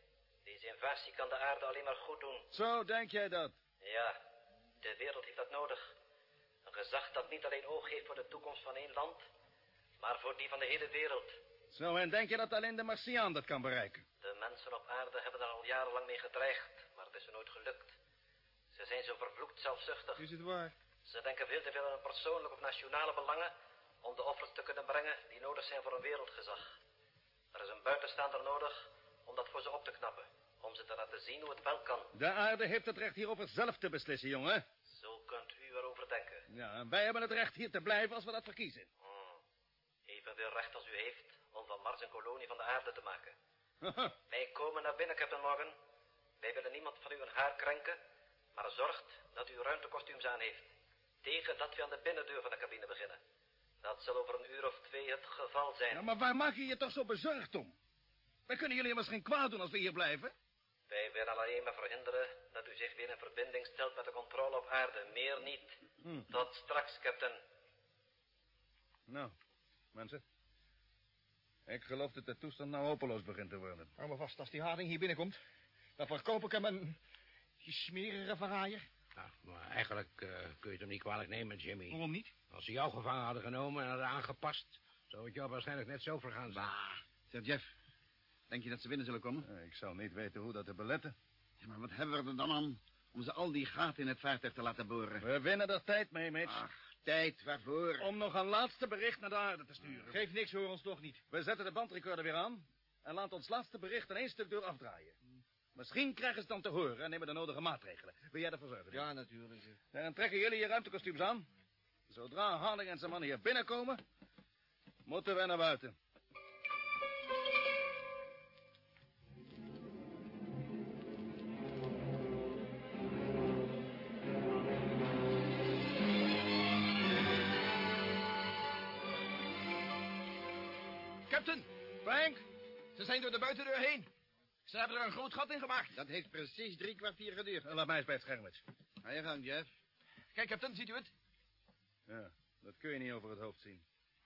Speaker 7: Deze invasie kan de aarde alleen maar goed doen.
Speaker 4: Zo denk jij dat?
Speaker 7: Ja, de wereld heeft dat nodig. Een gezag dat niet alleen oog heeft voor de toekomst van één land, maar voor die van de hele wereld.
Speaker 4: Zo, en denk je dat alleen de Martiaan dat kan bereiken?
Speaker 7: De mensen op aarde hebben er al jarenlang mee gedreigd, maar het is ze nooit gelukt. Ze zijn zo vervloekt zelfzuchtig.
Speaker 5: Is het waar?
Speaker 7: Ze denken veel te veel aan hun persoonlijke of nationale belangen om de offers te kunnen brengen die nodig zijn voor een wereldgezag. Er is een buitenstaander nodig om dat voor ze op te knappen, om ze te laten zien hoe het wel kan.
Speaker 4: De aarde heeft het recht hierover zelf te beslissen, jongen.
Speaker 7: Zo kunt u erover denken.
Speaker 4: Ja, en wij hebben het recht hier te blijven als we dat verkiezen.
Speaker 7: Hmm. Evenveel recht als u heeft om van Mars een kolonie van de aarde te maken. [LAUGHS] Wij komen naar binnen, Captain Morgan. Wij willen niemand van u een haar krenken, maar zorgt dat u ruimtekostuums aan heeft. Tegen dat we aan de binnendeur van de cabine beginnen. Dat zal over een uur of twee het geval zijn.
Speaker 4: Ja, maar waar maak je je toch zo bezorgd om? Wij kunnen jullie immers geen kwaad doen als we hier blijven.
Speaker 7: Wij willen alleen maar verhinderen dat u zich weer in verbinding stelt met de controle op aarde. Meer niet.
Speaker 4: Hm.
Speaker 7: Tot straks, Captain.
Speaker 4: Nou, mensen. Ik geloof dat de toestand nou hopeloos begint te worden.
Speaker 5: Hou me vast, als die haring hier binnenkomt. Dan verkoop ik hem een... Die smerige verraaier.
Speaker 2: Nou, maar eigenlijk eh, kun je het hem niet kwalijk nemen, Jimmy.
Speaker 5: Waarom niet?
Speaker 2: Als ze jou gevangen hadden genomen en hadden aangepast... zou het jou waarschijnlijk net zo vergaan zijn.
Speaker 3: Bah, zeg Jeff. Denk je dat ze binnen zullen komen?
Speaker 4: Eh, Ik zou niet weten hoe dat te beletten.
Speaker 3: Ja, maar wat hebben we er dan aan om ze al die gaten in het vaartuig te laten boren?
Speaker 4: We winnen er tijd mee, Mitch.
Speaker 3: Ach, tijd, waarvoor?
Speaker 4: Om nog een laatste bericht naar de aarde te sturen.
Speaker 5: Geef niks, hoor ons toch niet.
Speaker 4: We zetten de bandrecorder weer aan... en laten ons laatste bericht in één stuk door afdraaien. Misschien krijgen ze het dan te horen en nemen de nodige maatregelen. Wil jij ervoor zorgen?
Speaker 5: Ja, natuurlijk.
Speaker 4: Dan trekken jullie je ruimtekostuums aan. Zodra Harding en zijn mannen hier binnenkomen... moeten we naar buiten. Frank,
Speaker 8: ze zijn door de buitendeur heen. Ze hebben er een groot gat in gemaakt.
Speaker 3: Dat heeft precies drie kwartier geduurd.
Speaker 4: laat mij eens bij het scherm, Mitch.
Speaker 3: Ga je gang, Jeff.
Speaker 8: Kijk, Captain, ziet u het?
Speaker 4: Ja, dat kun je niet over het hoofd zien.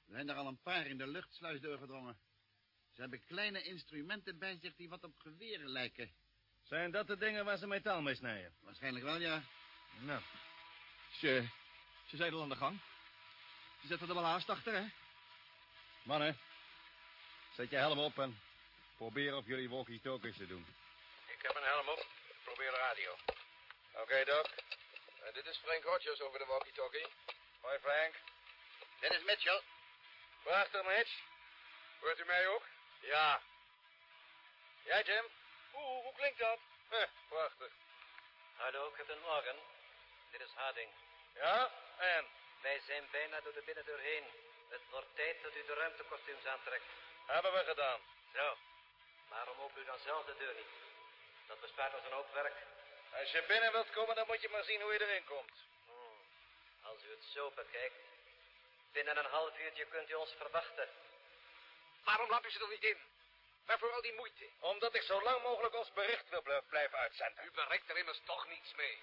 Speaker 3: Er zijn er al een paar in de luchtsluis doorgedrongen. Ze hebben kleine instrumenten bij zich die wat op geweren lijken.
Speaker 4: Zijn dat de dingen waar ze metaal mee snijden?
Speaker 3: Waarschijnlijk wel, ja.
Speaker 4: Nou,
Speaker 5: Ze, ze zijn al aan de gang. Ze zetten er wel haast achter, hè?
Speaker 4: mannen. Zet je helm op en probeer of jullie walkie-talkies te doen.
Speaker 2: Ik heb een helm op. Probeer de radio.
Speaker 8: Oké, Doc. Eh, dit is Frank Rogers over de walkie-talkie.
Speaker 4: Hoi, Frank.
Speaker 3: Dit is Mitchell.
Speaker 8: Prachtig, Mitch. Hoort u mij ook?
Speaker 4: Ja.
Speaker 8: Jij, Jim? Oeh, hoe klinkt dat? Eh, prachtig.
Speaker 7: Hallo, Captain Morgan. Dit is Harding.
Speaker 8: Ja, en?
Speaker 7: Wij zijn bijna door de binnendeur heen. Het wordt tijd dat u de ruimtekostuums aantrekt.
Speaker 8: Hebben we gedaan.
Speaker 7: Zo. Waarom opent u dan zelf de deur niet? Dat bespaart ons een hoop werk.
Speaker 8: Als je binnen wilt komen, dan moet je maar zien hoe je erin komt.
Speaker 7: Hmm. Als u het zo bekijkt. Binnen een half uurtje kunt u ons verwachten.
Speaker 8: Waarom laat u ze er niet in? Waarvoor al die moeite? Omdat ik zo lang mogelijk ons bericht wil bl- blijven uitzenden. U bereikt er immers toch niets mee.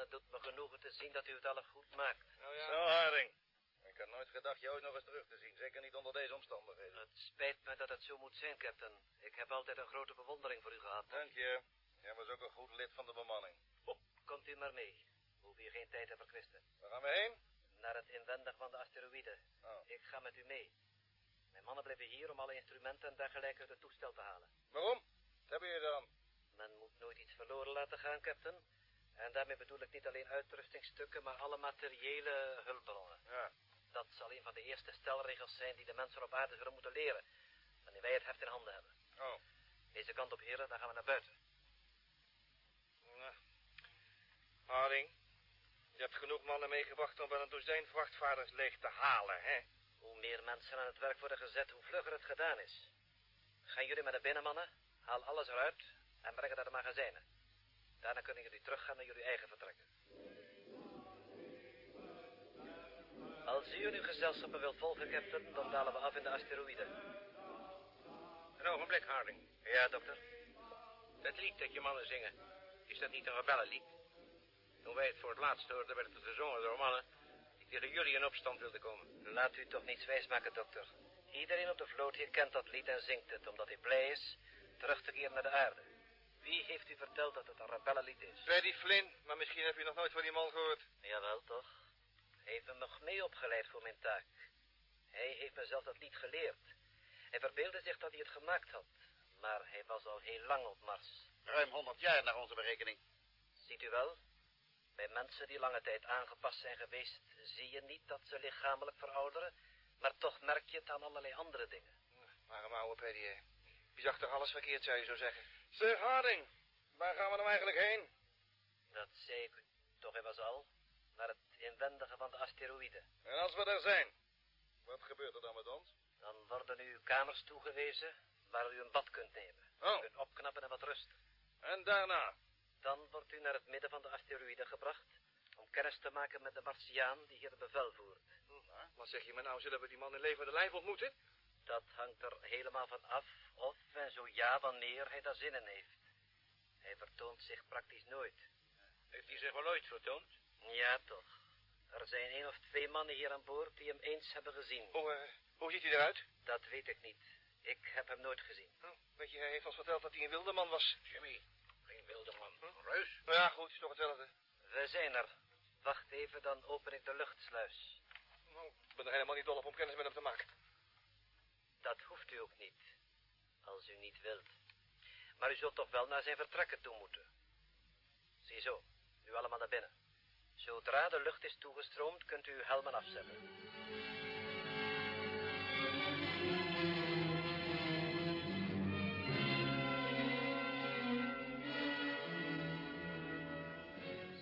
Speaker 8: Het
Speaker 7: doet me genoegen te zien dat u het alles goed maakt.
Speaker 8: Nou ja.
Speaker 4: Zo, Harding.
Speaker 8: Ik had nooit gedacht je ooit nog eens terug te zien. Zeker niet onder deze omstandigheden.
Speaker 7: Het spijt me dat het zo moet zijn, captain. Ik heb altijd een grote bewondering voor u gehad.
Speaker 8: Dank je. Jij was ook een goed lid van de bemanning.
Speaker 7: Komt u maar mee. We hoeven hier geen tijd te verkwisten.
Speaker 8: Waar gaan we heen?
Speaker 7: Naar het inwendig van de asteroïde.
Speaker 8: Oh.
Speaker 7: Ik ga met u mee. Mijn mannen blijven hier om alle instrumenten en dergelijke uit het toestel te halen.
Speaker 8: Waarom? Wat hebben jullie dan?
Speaker 7: Men moet nooit iets verloren laten gaan, captain. En daarmee bedoel ik niet alleen uitrustingstukken, maar alle materiële hulpbronnen.
Speaker 8: Ja.
Speaker 7: Dat zal een van de eerste stelregels zijn die de mensen op aarde zullen moeten leren. Wanneer wij het heft in handen hebben.
Speaker 8: Oh.
Speaker 7: Deze kant op, heren, dan gaan we naar buiten.
Speaker 8: Nou. Harding, je hebt genoeg mannen meegebracht om wel een dozijn vrachtvaarders leeg te halen, hè?
Speaker 7: Hoe meer mensen aan het werk worden gezet, hoe vlugger het gedaan is. Gaan jullie met de binnenmannen, haal alles eruit en breng het naar de magazijnen. Daarna kunnen jullie teruggaan naar jullie eigen vertrekken. Als u uw gezelschappen wilt volgen, captain, dan dalen we af in de asteroïde.
Speaker 2: Een ogenblik, Harding.
Speaker 7: Ja, dokter.
Speaker 2: Dat lied dat je mannen zingen, is dat niet een rebellenlied? Toen wij het voor het laatst hoorden, werd het gezongen door mannen die tegen jullie in opstand wilden komen.
Speaker 7: Laat u toch niets wijsmaken, dokter. Iedereen op de vloot hier kent dat lied en zingt het, omdat hij blij is terug te keren naar de aarde. Wie heeft u verteld dat het een rebellenlied is?
Speaker 8: Freddy Flynn, maar misschien heb je nog nooit van die man gehoord.
Speaker 7: Jawel, toch? Hij heeft me nog mee opgeleid voor mijn taak. Hij heeft me zelf dat lied geleerd. Hij verbeeldde zich dat hij het gemaakt had. Maar hij was al heel lang op Mars.
Speaker 3: Ruim 100 jaar naar onze berekening.
Speaker 7: Ziet u wel? Bij mensen die lange tijd aangepast zijn geweest, zie je niet dat ze lichamelijk verouderen, maar toch merk je het aan allerlei andere dingen.
Speaker 8: Maar een oude Freddy. Je zag toch alles verkeerd, zou je zo zeggen. Zeg, Harding, waar gaan we nou eigenlijk heen?
Speaker 7: Dat zei ik toch even al, naar het inwendige van de asteroïde.
Speaker 8: En als we daar zijn, wat gebeurt er dan met ons?
Speaker 7: Dan worden u kamers toegewezen waar u een bad kunt nemen.
Speaker 8: Oh.
Speaker 7: Kunt opknappen en wat rusten.
Speaker 8: En daarna?
Speaker 7: Dan wordt u naar het midden van de asteroïde gebracht om kennis te maken met de Martiaan die hier het bevel voert.
Speaker 8: Wat zeg je me nou, zullen we die man in levende lijf ontmoeten?
Speaker 7: Dat hangt er helemaal van af of en zo ja wanneer hij daar zin in heeft. Hij vertoont zich praktisch nooit.
Speaker 2: Heeft hij zich wel ooit vertoond?
Speaker 7: Ja, toch. Er zijn één of twee mannen hier aan boord die hem eens hebben gezien.
Speaker 8: Hoe, eh, hoe ziet hij eruit?
Speaker 7: Dat weet ik niet. Ik heb hem nooit gezien.
Speaker 8: Oh, weet je, hij heeft ons verteld dat hij een wilde man was.
Speaker 2: Jimmy, geen wilde man. Een reus.
Speaker 8: Nou ja, goed, is toch hetzelfde.
Speaker 7: We zijn er. Wacht even, dan open ik de luchtsluis.
Speaker 8: Nou, ik ben er helemaal niet dol op om kennis met hem te maken.
Speaker 7: Dat hoeft u ook niet. Als u niet wilt. Maar u zult toch wel naar zijn vertrekken toe moeten. Ziezo, nu allemaal naar binnen. Zodra de lucht is toegestroomd, kunt u uw helmen afzetten.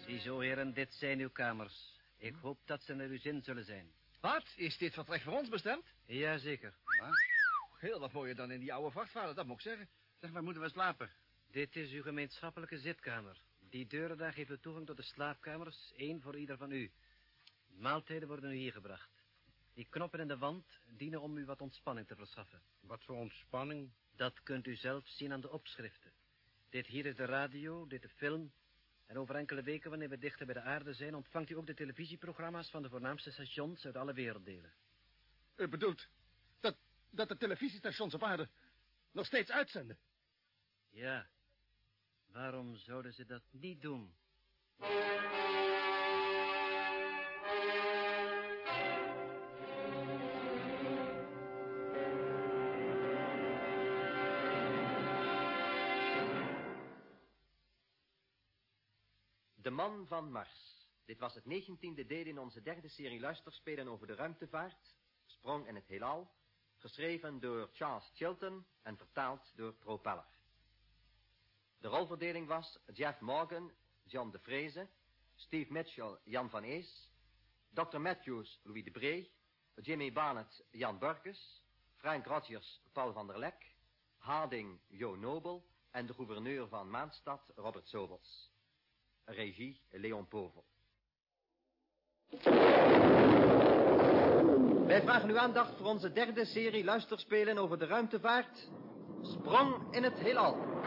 Speaker 7: Ziezo, heren, dit zijn uw kamers. Ik hoop dat ze naar uw zin zullen zijn.
Speaker 4: Wat? Is dit vertrek voor ons bestemd?
Speaker 7: Jazeker.
Speaker 4: Heel wat mooier dan in die oude vrachtvaarder, dat moet ik zeggen.
Speaker 3: Zeg, waar moeten we slapen?
Speaker 7: Dit is uw gemeenschappelijke zitkamer. Die deuren daar geven toegang tot de slaapkamers, één voor ieder van u. Maaltijden worden hier gebracht. Die knoppen in de wand dienen om u wat ontspanning te verschaffen.
Speaker 2: Wat voor ontspanning.
Speaker 7: Dat kunt u zelf zien aan de opschriften. Dit hier is de radio, dit de film. En over enkele weken, wanneer we dichter bij de aarde zijn, ontvangt u ook de televisieprogramma's van de voornaamste stations uit alle werelddelen.
Speaker 4: U bedoelt dat, de televisiestations op aarde nog steeds uitzenden?
Speaker 7: Ja. Waarom zouden ze dat niet doen?
Speaker 1: De Man van Mars. Dit was het negentiende deel in onze derde serie luisterspelen over de ruimtevaart, Sprong in het heelal, geschreven door Charles Chilton en vertaald door Propeller. De rolverdeling was Jeff Morgan, John de Vreese, Steve Mitchell, Jan van Ees, Dr. Matthews, Louis de Bree, Jimmy Barnett, Jan Burkes, Frank Rogers, Paul van der Lek, Harding, Jo Nobel en de gouverneur van Maanstad, Robert Sobels. Regie, Leon Povel. Wij vragen uw aandacht voor onze derde serie luisterspelen over de ruimtevaart. Sprong in het heelal.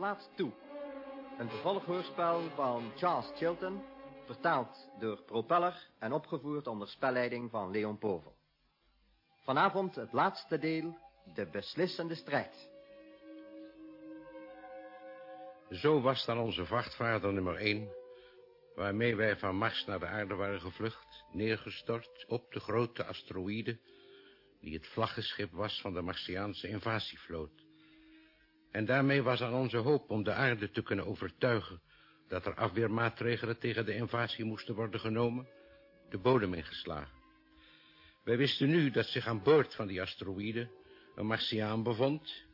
Speaker 1: Slaat toe. Een vervolghoorspel van Charles Chilton, vertaald door Propeller en opgevoerd onder spelleiding van Leon Povel. Vanavond het laatste deel, de beslissende strijd.
Speaker 2: Zo was dan onze vrachtvaarder nummer 1, waarmee wij van Mars naar de aarde waren gevlucht, neergestort op de grote asteroïde, die het vlaggenschip was van de Martiaanse invasievloot. En daarmee was aan onze hoop om de aarde te kunnen overtuigen dat er afweermaatregelen tegen de invasie moesten worden genomen, de bodem ingeslagen. Wij wisten nu dat zich aan boord van die asteroïde een Martiaan bevond,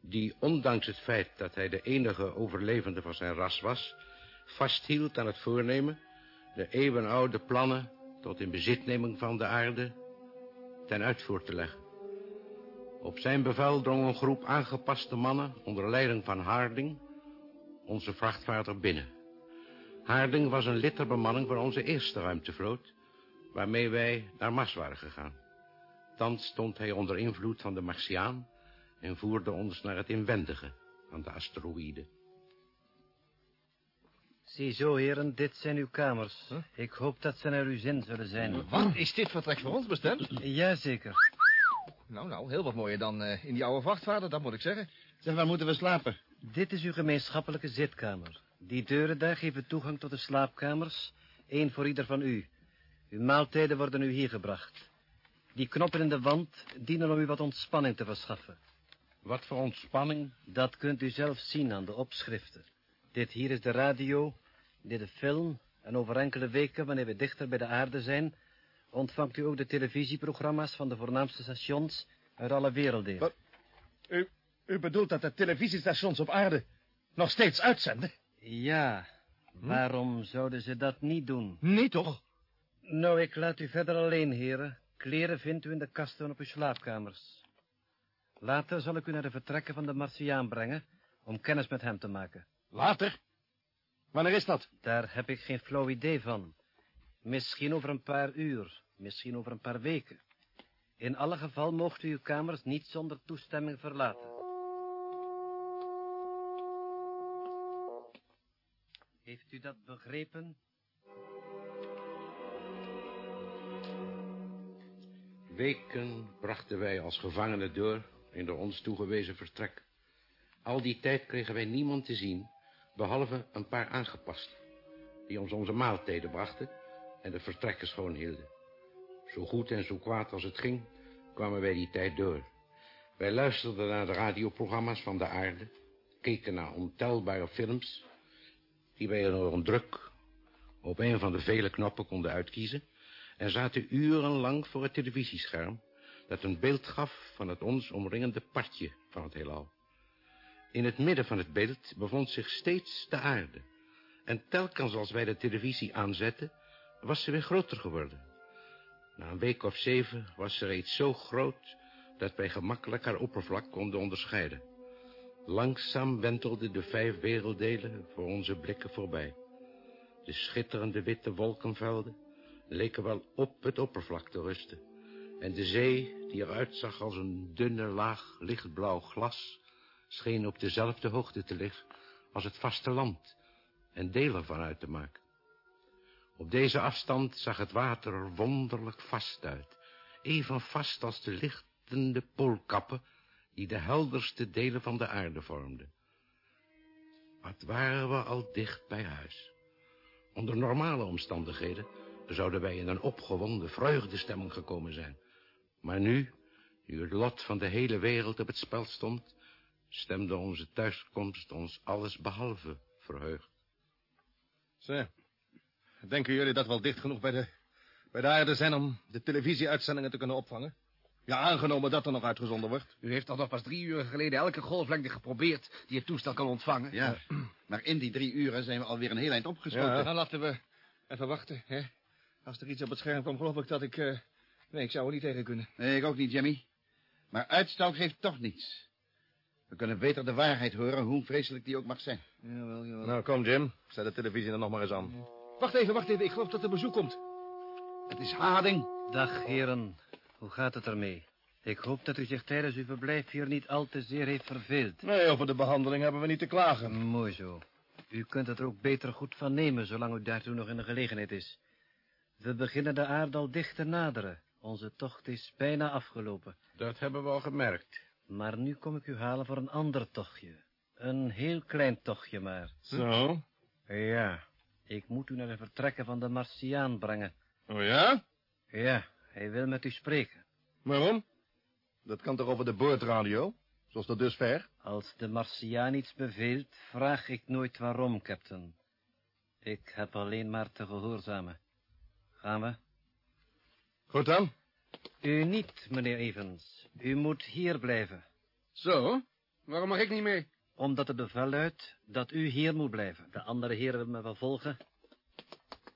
Speaker 2: die ondanks het feit dat hij de enige overlevende van zijn ras was, vasthield aan het voornemen de eeuwenoude plannen tot in bezitneming van de aarde ten uitvoer te leggen. Op zijn bevel drong een groep aangepaste mannen onder leiding van Harding onze vrachtvaarder binnen. Harding was een lid der bemanning van onze eerste ruimtevloot, waarmee wij naar Mars waren gegaan. Thans stond hij onder invloed van de Martiaan en voerde ons naar het inwendige van de asteroïde.
Speaker 7: Ziezo, heren, dit zijn uw kamers. Ik hoop dat ze naar uw zin zullen zijn.
Speaker 5: Wat? Is dit vertrek voor ons bestemd?
Speaker 7: Jazeker.
Speaker 5: Nou, nou, heel wat mooier dan eh, in die oude vrachtvaarder, dat moet ik zeggen.
Speaker 3: Zeg, waar moeten we slapen?
Speaker 7: Dit is uw gemeenschappelijke zitkamer. Die deuren daar geven toegang tot de slaapkamers. één voor ieder van u. Uw maaltijden worden u hier gebracht. Die knoppen in de wand dienen om u wat ontspanning te verschaffen.
Speaker 2: Wat voor ontspanning?
Speaker 7: Dat kunt u zelf zien aan de opschriften. Dit hier is de radio, dit de film... en over enkele weken, wanneer we dichter bij de aarde zijn... ontvangt u ook de televisieprogramma's van de voornaamste stations... uit alle werelddelen.
Speaker 4: Wat? U, u bedoelt dat de televisiestations op aarde nog steeds uitzenden?
Speaker 7: Ja, waarom zouden ze dat niet doen?
Speaker 4: Nee, toch?
Speaker 7: Nou, ik laat u verder alleen, heren. Kleren vindt u in de kasten op uw slaapkamers. Later zal ik u naar de vertrekken van de Martiaan brengen... om kennis met hem te maken.
Speaker 4: Later? Wanneer is dat?
Speaker 7: Daar heb ik geen flauw idee van. Misschien over een paar uur, misschien over een paar weken. In alle geval moogt u uw kamers niet zonder toestemming verlaten. Heeft u dat begrepen?
Speaker 2: Weken brachten wij als gevangenen door in de ons toegewezen vertrek. Al die tijd kregen wij niemand te zien, behalve een paar aangepasten, die ons onze maaltijden brachten en de vertrekken schoonhielden. Zo goed en zo kwaad als het ging, kwamen wij die tijd door. Wij luisterden naar de radioprogramma's van de aarde, keken naar ontelbare films, die wij door een druk op een van de vele knoppen konden uitkiezen, en zaten urenlang voor het televisiescherm, dat een beeld gaf van het ons omringende partje van het heelal. In het midden van het beeld bevond zich steeds de aarde. En telkens als wij de televisie aanzetten, was ze weer groter geworden. Na een week of zeven was ze reeds zo groot dat wij gemakkelijk haar oppervlak konden onderscheiden. Langzaam wentelden de vijf werelddelen voor onze blikken voorbij. De schitterende witte wolkenvelden leken wel op het oppervlak te rusten. En de zee, die eruit zag als een dunne laag lichtblauw glas, scheen op dezelfde hoogte te liggen als het vasteland en deel ervan uit te maken. Op deze afstand zag het water er wonderlijk vast uit, even vast als de lichtende poolkappen die de helderste delen van de aarde vormden. Wat waren we al dicht bij huis. Onder normale omstandigheden zouden wij in een opgewonden vreugdestemming gekomen zijn. Maar nu, nu het lot van de hele wereld op het spel stond, stemde onze thuiskomst ons alles behalve verheugd.
Speaker 4: Zeg, denken jullie dat we al dicht genoeg bij de, bij de aarde zijn om de televisieuitzendingen te kunnen opvangen? Ja, aangenomen dat er nog uitgezonden wordt.
Speaker 6: U heeft toch nog pas drie uur geleden elke golflengte geprobeerd die het toestel kan ontvangen?
Speaker 3: Ja, maar in die drie uren zijn we alweer een heel eind opgeschoten.
Speaker 4: Ja.
Speaker 5: Nou, laten we even wachten, hè. Als er iets op het scherm komt, geloof ik dat ik... eh, Nee, ik zou er niet tegen kunnen.
Speaker 3: Nee, ik ook niet, Jimmy. Maar uitstel geeft toch niets. We kunnen beter de waarheid horen, hoe vreselijk die ook mag zijn.
Speaker 6: Jawel, jawel.
Speaker 4: Nou, kom, Jim. Zet de televisie er nog maar eens aan.
Speaker 5: Wacht even, wacht even. Ik geloof dat er bezoek komt.
Speaker 3: Het is Harding.
Speaker 7: Dag, heren. Hoe gaat het ermee? Ik hoop dat u zich tijdens uw verblijf hier niet al te zeer heeft verveeld.
Speaker 4: Nee, over de behandeling hebben we niet te klagen.
Speaker 7: Mooi zo. U kunt het er ook beter goed van nemen, zolang u daartoe nog in de gelegenheid is. We beginnen de aarde al dicht te naderen. Onze tocht is bijna afgelopen.
Speaker 2: Dat hebben we al gemerkt.
Speaker 7: Maar nu kom ik u halen voor een ander tochtje. Een heel klein tochtje maar.
Speaker 4: Zo?
Speaker 7: Ja, ik moet u naar de vertrekken van de Martiaan brengen.
Speaker 4: Oh ja?
Speaker 7: Ja, hij wil met u spreken.
Speaker 4: Waarom? Dat kan toch over de boordradio? Zoals dat dus ver?
Speaker 7: Als de Martiaan iets beveelt, vraag ik nooit waarom, captain. Ik heb alleen maar te gehoorzamen. Gaan we?
Speaker 4: Goed dan.
Speaker 7: U niet, meneer Evans. U moet hier blijven.
Speaker 5: Zo? Waarom mag ik niet mee?
Speaker 7: Omdat het bevel luidt dat u hier moet blijven. De andere heren me wel volgen.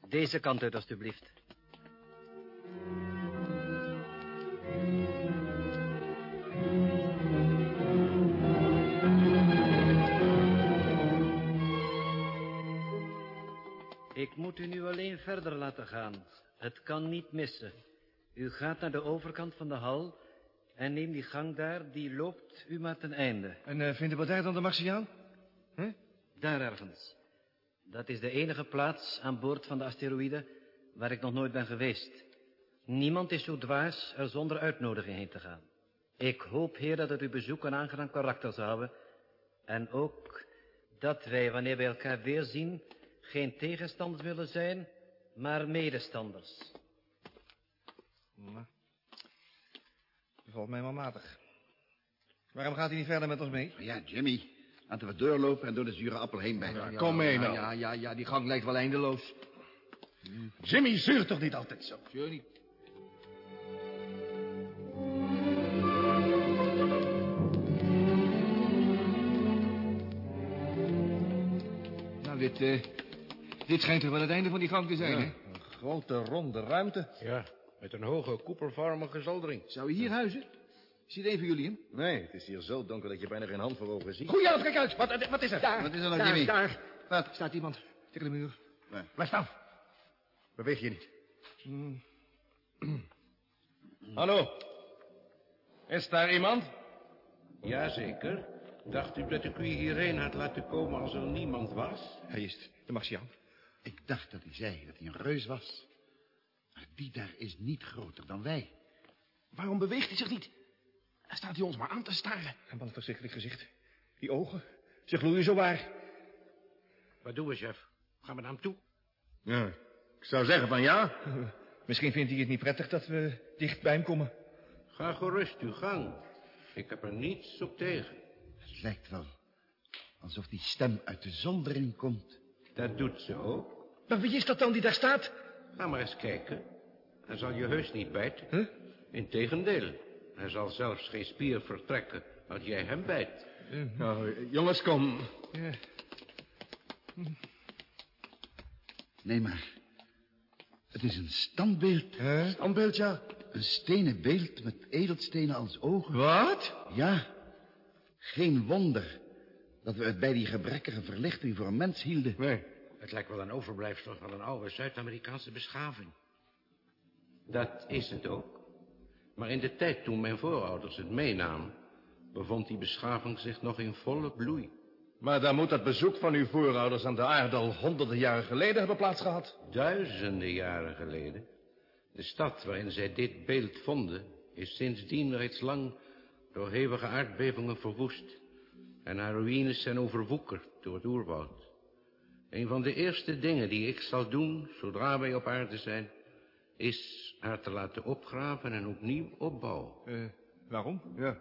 Speaker 7: Deze kant uit, alstublieft. Ik moet u nu alleen verder laten gaan. Het kan niet missen. U gaat naar de overkant van de hal en neem die gang daar, die loopt u maar ten einde.
Speaker 4: En uh, vinden we daar dan de Martiaan?
Speaker 7: Daar ergens. Dat is de enige plaats aan boord van de asteroïde waar ik nog nooit ben geweest. Niemand is zo dwaas er zonder uitnodiging heen te gaan. Ik hoop, heer, dat het uw bezoek een aangenaam karakter zal hebben. En ook dat wij, wanneer wij elkaar weer zien, geen tegenstanders willen zijn, maar medestanders.
Speaker 4: Bevalt mij wel matig. Waarom gaat hij niet verder met ons mee?
Speaker 3: Ja, Jimmy. Laten we doorlopen en door de zure appel heen bijten.
Speaker 4: Kom mee nou.
Speaker 5: Ja, ja, ja, die gang lijkt wel eindeloos.
Speaker 4: Jimmy zeurt toch niet altijd zo?
Speaker 5: Zeur niet. Nou, dit, eh, dit schijnt toch wel het einde van die gang te zijn, hè?
Speaker 4: Een grote ronde ruimte.
Speaker 2: Ja, met een hoge koepelvormige zoldering.
Speaker 5: Zou je hier huizen? Ziet een van jullie hem?
Speaker 4: Nee, het is hier zo donker dat je bijna geen hand voor ogen ziet.
Speaker 5: Goeie kijk uit! Wat, wat is er? Daar,
Speaker 3: Wat is er nou,
Speaker 5: daar,
Speaker 3: Jimmy?
Speaker 5: Daar
Speaker 4: Wat?
Speaker 5: staat iemand tegen de muur.
Speaker 3: Waar?
Speaker 5: Blijf staan.
Speaker 4: Beweeg je niet. [CLEARS THROAT] Hallo. Is daar iemand?
Speaker 2: Jazeker. Dacht u dat ik u hierheen had laten komen als er niemand was?
Speaker 4: Hij is de Martiaan.
Speaker 3: Ik dacht dat hij zei dat hij een reus was. Die daar is niet groter dan wij.
Speaker 4: Waarom beweegt hij zich niet? Dan staat hij ons maar aan te staren. En wat een verschrikkelijk gezicht. Die ogen, ze gloeien zo waar.
Speaker 2: Wat doen we, chef? Gaan we naar hem toe?
Speaker 4: Ja, ik zou zeggen van ja. [LAUGHS] Misschien vindt hij het niet prettig dat we dicht bij hem komen.
Speaker 2: Ga gerust uw gang. Ik heb er niets op tegen.
Speaker 3: Het lijkt wel alsof die stem uit de zondering komt.
Speaker 2: Dat doet ze ook.
Speaker 4: Maar wie is dat dan die daar staat?
Speaker 2: Ga maar eens kijken. Hij zal je heus niet bijten.
Speaker 4: Huh?
Speaker 2: Integendeel. Hij zal zelfs geen spier vertrekken als jij hem bijt.
Speaker 4: Nou, jongens, kom.
Speaker 3: Nee, maar het is een standbeeld.
Speaker 4: Standbeeld, ja.
Speaker 3: Een stenen beeld met edelstenen als ogen.
Speaker 4: Wat?
Speaker 3: Ja, geen wonder dat we het bij die gebrekkige verlichting voor een mens hielden.
Speaker 4: Nee.
Speaker 2: Het lijkt wel een overblijfsel van een oude Zuid-Amerikaanse beschaving. Dat is het ook. Maar in de tijd toen mijn voorouders het meenamen... bevond die beschaving zich nog in volle bloei.
Speaker 4: Maar dan moet dat bezoek van uw voorouders aan de aarde al honderden jaren geleden hebben plaatsgehad.
Speaker 2: Duizenden jaren geleden. De stad waarin zij dit beeld vonden... is sindsdien reeds lang door hevige aardbevingen verwoest. En haar ruïnes zijn overwoekerd door het oerwoud. Een van de eerste dingen die ik zal doen, zodra wij op aarde zijn... is haar te laten opgraven en opnieuw opbouwen.
Speaker 4: Eh, waarom? Ja.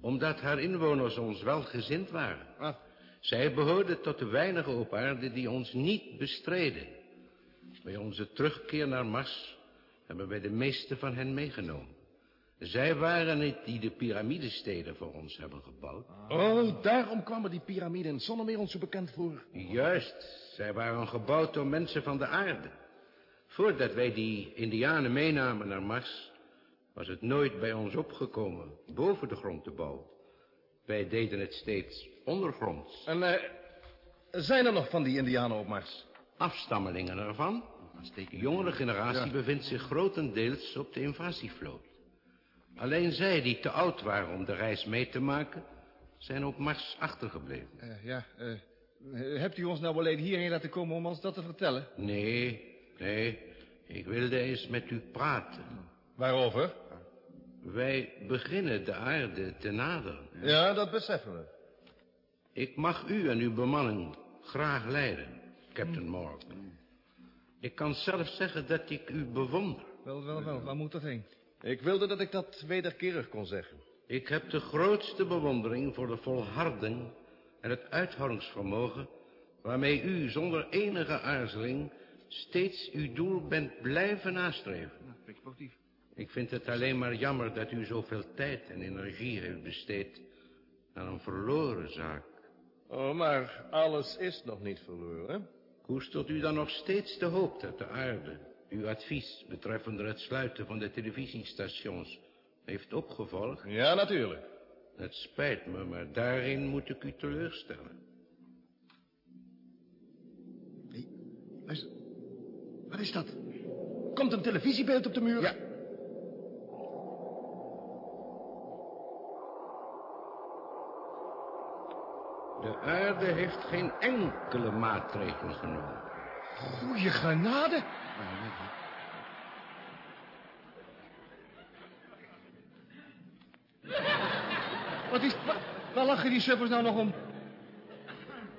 Speaker 2: Omdat haar inwoners ons welgezind waren.
Speaker 4: Ah.
Speaker 2: Zij behoorden tot de weinigen op aarde die ons niet bestreden. Bij onze terugkeer naar Mars hebben wij de meeste van hen meegenomen. Zij waren het die de piramidesteden voor ons hebben gebouwd.
Speaker 4: Oh, daarom kwamen die piramiden zonnemeer ons zo bekend voor.
Speaker 2: Juist, zij waren gebouwd door mensen van de aarde. Voordat wij die indianen meenamen naar Mars... was het nooit bij ons opgekomen boven de grond te bouwen. Wij deden het steeds ondergronds.
Speaker 4: En eh, zijn er nog van die indianen op Mars?
Speaker 2: Afstammelingen ervan. De jongere generatie bevindt zich grotendeels op de invasievloot. Alleen zij die te oud waren om de reis mee te maken... zijn op Mars achtergebleven.
Speaker 4: Eh, ja, eh, Hebt u ons nou alleen hierheen laten komen om ons dat te vertellen?
Speaker 2: Nee, nee. Ik wilde eens met u praten.
Speaker 4: Waarover?
Speaker 2: Wij beginnen de aarde te naderen.
Speaker 4: Ja, dat beseffen we.
Speaker 2: Ik mag u en uw bemanning graag leiden, Captain Morgan. Ik kan zelf zeggen dat ik u bewonder.
Speaker 4: Wel, wel, wel. Waar moet dat heen? Ik wilde dat ik dat wederkerig kon zeggen.
Speaker 2: Ik heb de grootste bewondering voor de volharding en het uithoudingsvermogen... waarmee u zonder enige aarzeling steeds uw doel bent blijven nastreven.
Speaker 4: sportief.
Speaker 2: Ik vind het alleen maar jammer dat u zoveel tijd en energie heeft besteed aan een verloren zaak.
Speaker 4: Oh, maar alles is nog niet verloren.
Speaker 2: Koestert u dan nog steeds de hoop dat de aarde uw advies betreffende het sluiten van de televisiestations heeft opgevolgd?
Speaker 4: Ja, natuurlijk.
Speaker 2: Het spijt me, maar daarin moet ik u teleurstellen.
Speaker 9: Luister. Wat is dat? Komt een televisiebeeld op de muur?
Speaker 4: Ja.
Speaker 2: De aarde heeft geen enkele maatregel genomen.
Speaker 9: Goeie genade. Wat is... Waar, waar lachen die suppers nou nog om?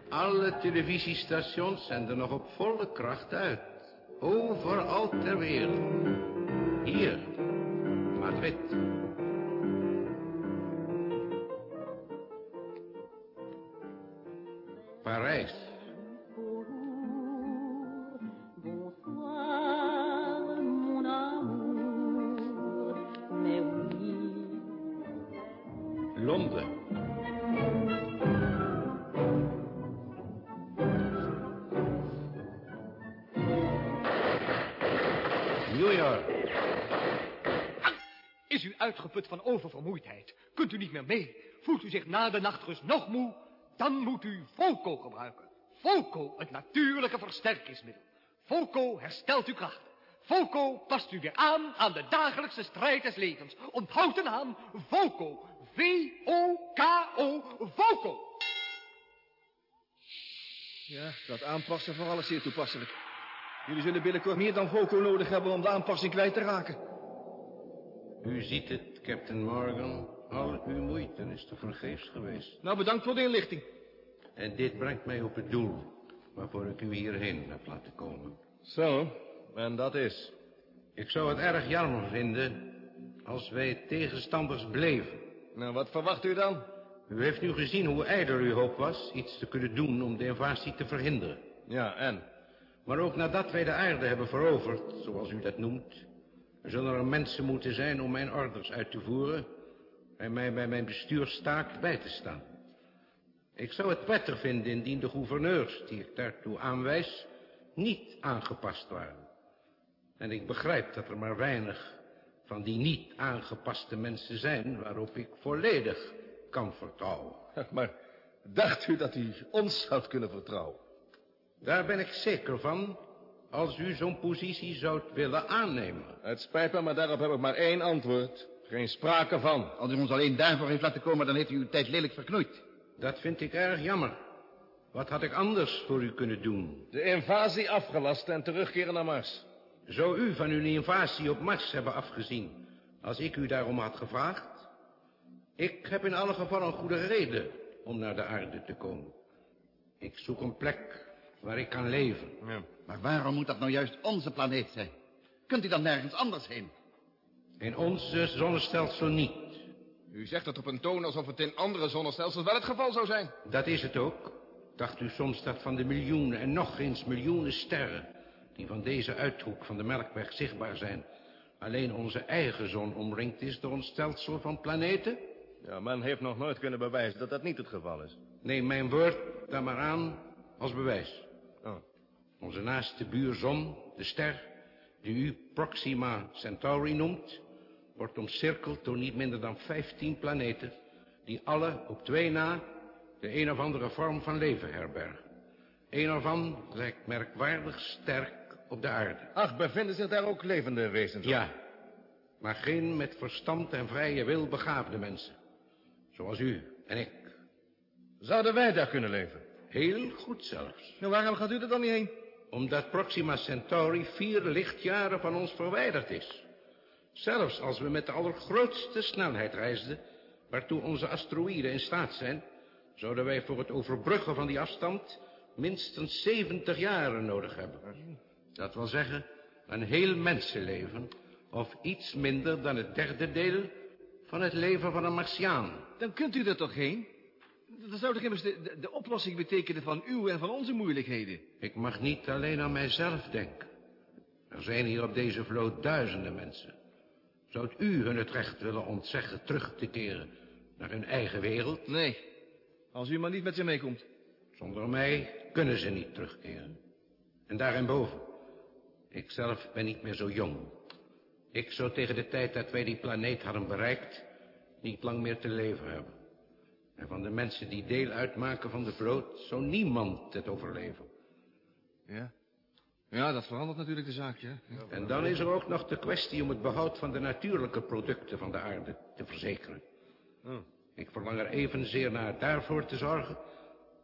Speaker 2: Alle televisiestations zenden nog op volle kracht uit. Overal ter wereld. Hier,
Speaker 9: uitgeput van oververmoeidheid? Kunt u niet meer mee? Voelt u zich na de nachtrust nog moe? Dan moet u Volco gebruiken. Volco, het natuurlijke versterkingsmiddel. Volco herstelt uw kracht. Volco past u weer aan aan de dagelijkse strijd des levens. Onthoud de naam Volco. V-O-K-O. Volco.
Speaker 4: Ja, dat aanpassen voor alles zeer toepasselijk. Jullie zullen binnenkort meer dan Volco nodig hebben om de aanpassing kwijt te raken.
Speaker 2: U ziet het, Captain Morgan. Al uw moeite is te vergeefs geweest.
Speaker 4: Nou, bedankt voor de inlichting.
Speaker 2: En dit brengt mij op het doel waarvoor ik u hierheen heb laten komen.
Speaker 4: Zo, en dat is?
Speaker 2: Ik zou het erg jammer vinden als wij tegenstanders bleven.
Speaker 4: Nou, wat verwacht u dan?
Speaker 2: U heeft nu gezien hoe ijdel uw hoop was iets te kunnen doen om de invasie te verhinderen.
Speaker 4: Ja, en?
Speaker 2: Maar ook nadat wij de aarde hebben veroverd, zoals u dat noemt... zullen er mensen moeten zijn om mijn orders uit te voeren... en mij bij mijn bestuurstaak bij te staan. Ik zou het prettig vinden indien de gouverneurs die ik daartoe aanwijs... niet aangepast waren. En ik begrijp dat er maar weinig van die niet aangepaste mensen zijn... waarop ik volledig kan vertrouwen. [LAUGHS]
Speaker 4: Maar dacht u dat u ons had kunnen vertrouwen?
Speaker 2: Daar ben ik zeker van, als u zo'n positie zou willen aannemen.
Speaker 4: Het spijt me, maar daarop heb ik maar één antwoord. Geen sprake van.
Speaker 3: Als u ons alleen daarvoor heeft laten komen, dan heeft u uw tijd lelijk verknoeid.
Speaker 2: Dat vind ik erg jammer. Wat had ik anders voor u kunnen doen?
Speaker 4: De invasie afgelast en terugkeren naar Mars.
Speaker 2: Zou u van uw invasie op Mars hebben afgezien, als ik u daarom had gevraagd? Ik heb in alle gevallen een goede reden om naar de aarde te komen. Ik zoek een plek waar ik kan leven.
Speaker 4: Ja.
Speaker 3: Maar waarom moet dat nou juist onze planeet zijn? Kunt u dan nergens anders heen?
Speaker 2: In onze zonnestelsel niet.
Speaker 6: U zegt het op een toon alsof het in andere zonnestelsels wel het geval zou zijn.
Speaker 2: Dat is het ook. Dacht u soms dat van de miljoenen en nog eens miljoenen sterren... die van deze uithoek van de Melkweg zichtbaar zijn... alleen onze eigen zon omringd is door een stelsel van planeten?
Speaker 4: Ja, men heeft nog nooit kunnen bewijzen dat dat niet het geval is.
Speaker 2: Neem mijn woord daar maar aan als bewijs. Onze naaste buurzon, de ster, die u Proxima Centauri noemt... wordt omcirkeld door niet minder dan 15 planeten... die alle op twee na de een of andere vorm van leven herbergen. Een ervan lijkt merkwaardig sterk op de aarde.
Speaker 4: Ach, bevinden zich daar ook levende wezens op?
Speaker 2: Ja, maar geen met verstand en vrije wil begaafde mensen. Zoals u en ik.
Speaker 4: Zouden wij daar kunnen leven?
Speaker 2: Heel goed zelfs.
Speaker 4: Nou, waarom gaat u er dan niet heen?
Speaker 2: Omdat Proxima Centauri vier lichtjaren van ons verwijderd is. Zelfs als we met de allergrootste snelheid reisden... waartoe onze asteroïden in staat zijn... zouden wij voor het overbruggen van die afstand... minstens 70 jaren nodig hebben. Dat wil zeggen, een heel mensenleven... of iets minder dan het derde deel van het leven van een Martiaan.
Speaker 4: Dan kunt u er toch heen? Dat zou toch immers de, de, de oplossing betekenen van uw en van onze moeilijkheden?
Speaker 2: Ik mag niet alleen aan mijzelf denken. Er zijn hier op deze vloot duizenden mensen. Zou u hun het recht willen ontzeggen terug te keren naar hun eigen wereld?
Speaker 4: Nee, als u maar niet met ze meekomt.
Speaker 2: Zonder mij kunnen ze niet terugkeren. En daarboven, ik zelf ben niet meer zo jong. Ik zou tegen de tijd dat wij die planeet hadden bereikt... niet lang meer te leven hebben. En van de mensen die deel uitmaken van de vloot... zou niemand het overleven.
Speaker 4: Ja. Ja, dat verandert natuurlijk de zaak, ja.
Speaker 2: En dan is er ook nog de kwestie om het behoud van de natuurlijke producten van de aarde te verzekeren.
Speaker 4: Oh.
Speaker 2: Ik verlang er evenzeer naar daarvoor te zorgen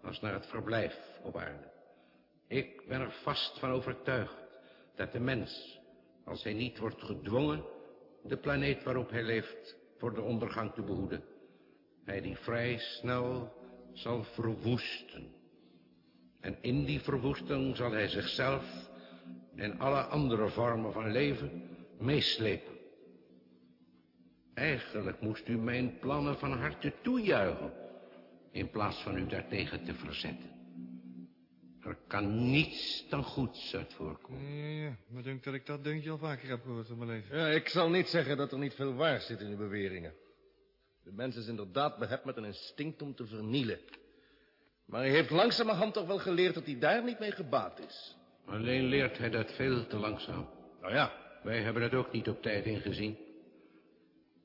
Speaker 2: als naar het verblijf op aarde. Ik ben er vast van overtuigd dat de mens, als hij niet wordt gedwongen, de planeet waarop hij leeft voor de ondergang te behoeden, hij die vrij snel zal verwoesten. En in die verwoesting zal hij zichzelf en alle andere vormen van leven meeslepen. Eigenlijk moest u mijn plannen van harte toejuichen, in plaats van u daartegen te verzetten. Er kan niets dan goeds uit voorkomen.
Speaker 5: Ja, ja, maar denk dat ik dat deuntje al vaker heb gehoord in mijn leven.
Speaker 4: Ja, ik zal niet zeggen dat er niet veel waar zit in uw beweringen. De mens is inderdaad behept met een instinct om te vernielen. Maar hij heeft langzamerhand toch wel geleerd dat hij daar niet mee gebaat is.
Speaker 2: Alleen leert hij dat veel te langzaam.
Speaker 4: Nou ja.
Speaker 2: Wij hebben het ook niet op tijd ingezien.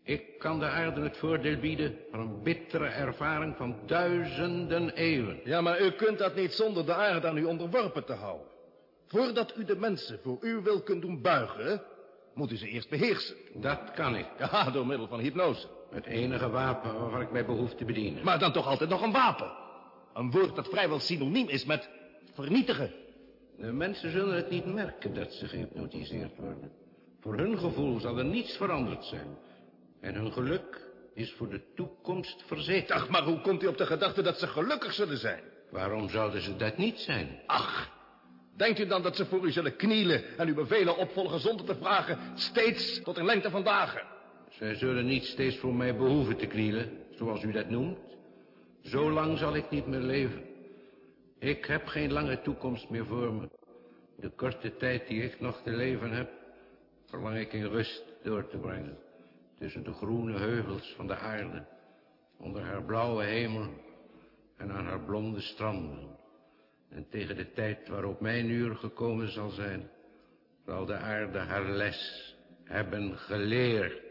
Speaker 2: Ik kan de aarde het voordeel bieden van een bittere ervaring van duizenden eeuwen.
Speaker 4: Ja, maar u kunt dat niet zonder de aarde aan u onderworpen te houden. Voordat u de mensen voor uw wil kunt doen buigen, moet u ze eerst beheersen.
Speaker 2: Dat kan ik.
Speaker 4: Ja, door middel van hypnose.
Speaker 2: Het enige wapen waarvan ik mij behoef te bedienen.
Speaker 4: Maar dan toch altijd nog een wapen. Een woord dat vrijwel synoniem is met vernietigen.
Speaker 2: De mensen zullen het niet merken dat ze gehypnotiseerd worden. Voor hun gevoel zal er niets veranderd zijn. En hun geluk is voor de toekomst verzekerd.
Speaker 4: Ach, maar hoe komt u op de gedachte dat ze gelukkig zullen zijn?
Speaker 2: Waarom zouden ze dat niet zijn?
Speaker 4: Ach, denkt u dan dat ze voor u zullen knielen en uw bevelen opvolgen zonder te vragen, steeds tot in lengte van dagen?
Speaker 2: Zij zullen niet steeds voor mij behoeven te knielen, zoals u dat noemt. Zo lang zal ik niet meer leven. Ik heb geen lange toekomst meer voor me. De korte tijd die ik nog te leven heb, verlang ik in rust door te brengen. Tussen de groene heuvels van de aarde, onder haar blauwe hemel en aan haar blonde stranden. En tegen de tijd waarop mijn uur gekomen zal zijn, zal de aarde haar les hebben geleerd.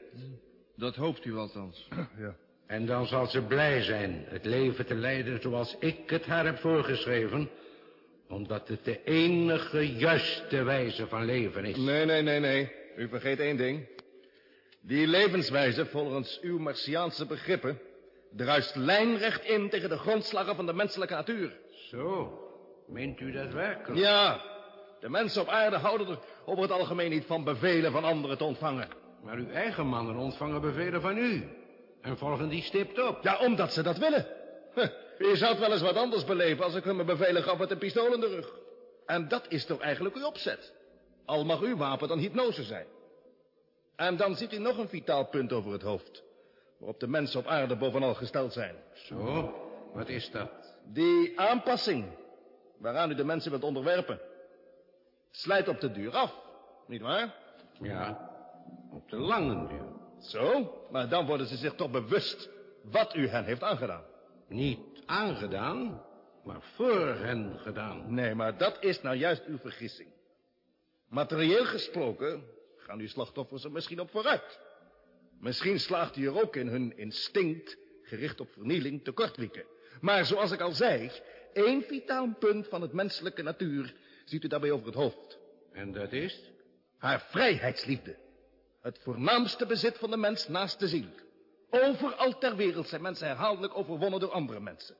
Speaker 5: Dat hoopt u althans. [CLEARS THROAT]
Speaker 4: Ja.
Speaker 2: En dan zal ze blij zijn het leven te leiden zoals ik het haar heb voorgeschreven. Omdat het de enige juiste wijze van leven is.
Speaker 4: Nee, nee, nee, nee. U vergeet één ding. Die levenswijze, volgens uw Martiaanse begrippen, druist lijnrecht in tegen de grondslagen van de menselijke natuur.
Speaker 2: Zo, meent u dat werkelijk?
Speaker 4: Ja, de mensen op aarde houden er over het algemeen niet van bevelen van anderen te ontvangen.
Speaker 2: Maar uw eigen mannen ontvangen bevelen van u. En volgen die stipt op.
Speaker 4: Ja, omdat ze dat willen. Huh, je zou het wel eens wat anders beleven als ik hun mijn bevelen gaf met een pistool in de rug. En dat is toch eigenlijk uw opzet. Al mag uw wapen dan hypnose zijn. En dan ziet u nog een vitaal punt over het hoofd. Waarop de mensen op aarde bovenal gesteld zijn.
Speaker 2: Zo, wat is dat?
Speaker 4: Die aanpassing waaraan u de mensen wilt onderwerpen. Slijt op de duur af, niet waar?
Speaker 2: Ja, op de lange duur.
Speaker 4: Zo, maar dan worden ze zich toch bewust wat u hen heeft aangedaan.
Speaker 2: Niet aangedaan, maar voor hen gedaan.
Speaker 4: Nee, maar dat is nou juist uw vergissing. Materieel gesproken gaan uw slachtoffers er misschien op vooruit. Misschien slaagt u er ook in hun instinct, gericht op vernieling, tekortwieken. Maar zoals ik al zei, één vitaal punt van het menselijke natuur ziet u daarbij over het hoofd.
Speaker 2: En dat is?
Speaker 4: Haar vrijheidsliefde. Het voornaamste bezit van de mens naast de ziel. Overal ter wereld zijn mensen herhaaldelijk overwonnen door andere mensen.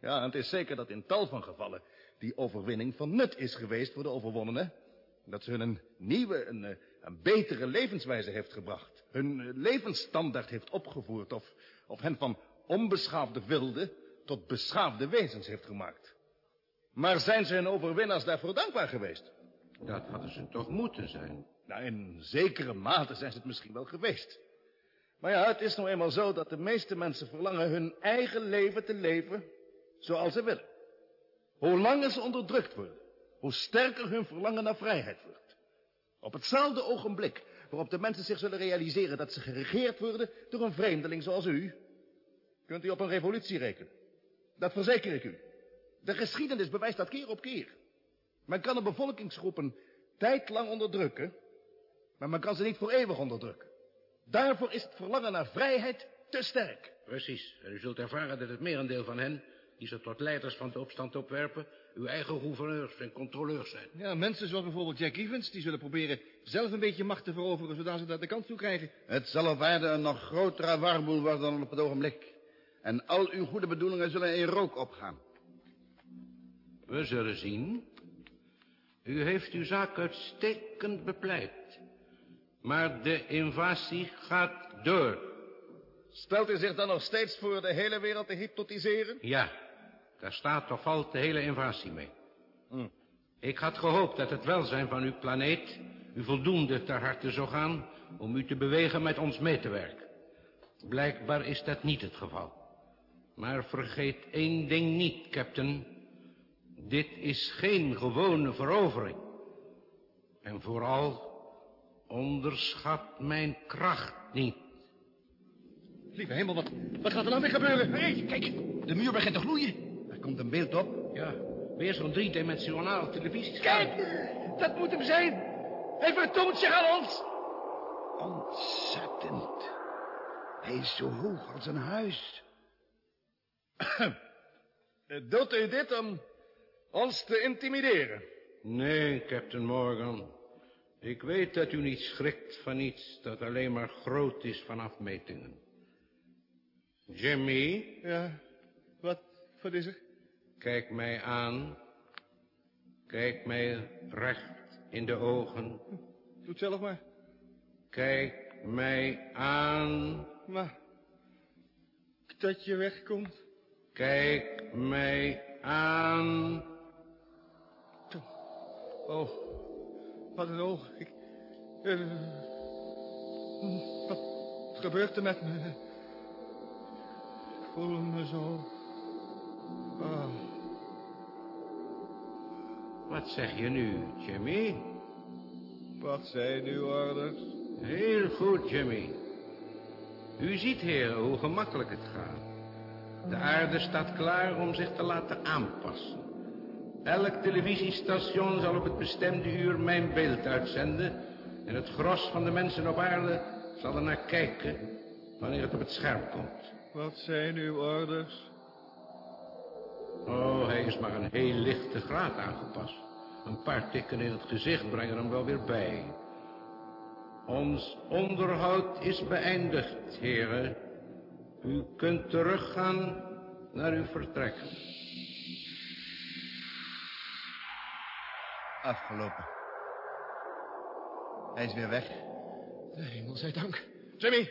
Speaker 4: Ja, en het is zeker dat in tal van gevallen die overwinning van nut is geweest voor de overwonnenen. Dat ze hun een nieuwe, een, eh, betere levenswijze heeft gebracht. Hun eh, levensstandaard heeft opgevoerd of, of hen van onbeschaafde wilden tot beschaafde wezens heeft gemaakt. Maar zijn ze hun overwinnaars daarvoor dankbaar geweest?
Speaker 2: Dat hadden ze toch moeten zijn.
Speaker 4: Nou, in zekere mate zijn ze het misschien wel geweest. Maar ja, het is nou eenmaal zo dat de meeste mensen verlangen hun eigen leven te leven zoals ze willen. Hoe langer ze onderdrukt worden, hoe sterker hun verlangen naar vrijheid wordt. Op hetzelfde ogenblik waarop de mensen zich zullen realiseren dat ze geregeerd worden door een vreemdeling zoals u, kunt u op een revolutie rekenen. Dat verzeker ik u. De geschiedenis bewijst dat keer op keer. Men kan een bevolkingsgroepen tijdlang onderdrukken, maar men kan ze niet voor eeuwig onderdrukken. Daarvoor is het verlangen naar vrijheid te sterk.
Speaker 2: Precies. En u zult ervaren dat het merendeel van hen, die zich tot leiders van de opstand opwerpen, uw eigen gouverneurs en controleurs zijn.
Speaker 5: Ja, mensen zoals bijvoorbeeld Jack Evans, die zullen proberen zelf een beetje macht te veroveren, zodat ze daar de kans toe krijgen.
Speaker 3: Het zal op aarde een nog grotere warboel worden dan op het ogenblik. En al uw goede bedoelingen zullen in rook opgaan.
Speaker 2: We zullen zien. U heeft uw zaak uitstekend bepleit. Maar de invasie gaat door.
Speaker 4: Stelt u zich dan nog steeds voor de hele wereld te hypnotiseren?
Speaker 2: Ja, daar staat of valt de hele invasie mee.
Speaker 4: Hm.
Speaker 2: Ik had gehoopt dat het welzijn van uw planeet u voldoende ter harte zou gaan om u te bewegen met ons mee te werken. Blijkbaar is dat niet het geval. Maar vergeet één ding niet, captain. Dit is geen gewone verovering. En vooral onderschat mijn kracht niet.
Speaker 5: Lieve hemel, wat, wat gaat er nou weer gebeuren? Hé, kijk, de muur begint te gloeien.
Speaker 3: Er komt een beeld op.
Speaker 2: Ja, weer zo'n driedimensionaal televisiescherm.
Speaker 5: Kijk, dat moet hem zijn. Hij vertoont zich aan ons.
Speaker 3: Ontzettend. Hij is zo hoog als een huis. [CLEARS THROAT]
Speaker 4: Eh, Doet u dit om ons te intimideren?
Speaker 2: Nee, Captain Morgan. Ik weet dat u niet schrikt van iets dat alleen maar groot is van afmetingen. Jimmy,
Speaker 5: Ja, wat, wat is er?
Speaker 2: kijk mij aan. Kijk mij recht in de ogen.
Speaker 5: Doe het zelf maar.
Speaker 2: Kijk mij aan.
Speaker 5: Maar, dat je wegkomt.
Speaker 2: Kijk mij aan.
Speaker 5: Oh, wat een oog. Eh, wat gebeurt er met me? Ik voel me zo... Ah,
Speaker 2: Wat zeg je nu, Jimmy?
Speaker 5: wat zijn uw orders?
Speaker 2: Heel goed, Jimmy. U ziet, heren, hoe gemakkelijk het gaat. De aarde staat klaar om zich te laten aanpassen. Elk televisiestation zal op het bestemde uur mijn beeld uitzenden... en het gros van de mensen op aarde zal er naar kijken wanneer het op het scherm komt.
Speaker 5: Wat zijn uw orders?
Speaker 2: Oh, hij is maar een heel lichte graad aangepast. Een paar tikken in het gezicht brengen hem wel weer bij. Ons onderhoud is beëindigd, heren. U kunt teruggaan naar uw vertrek.
Speaker 3: Afgelopen. Hij is weer weg.
Speaker 5: De hemel zij dank. Jimmy!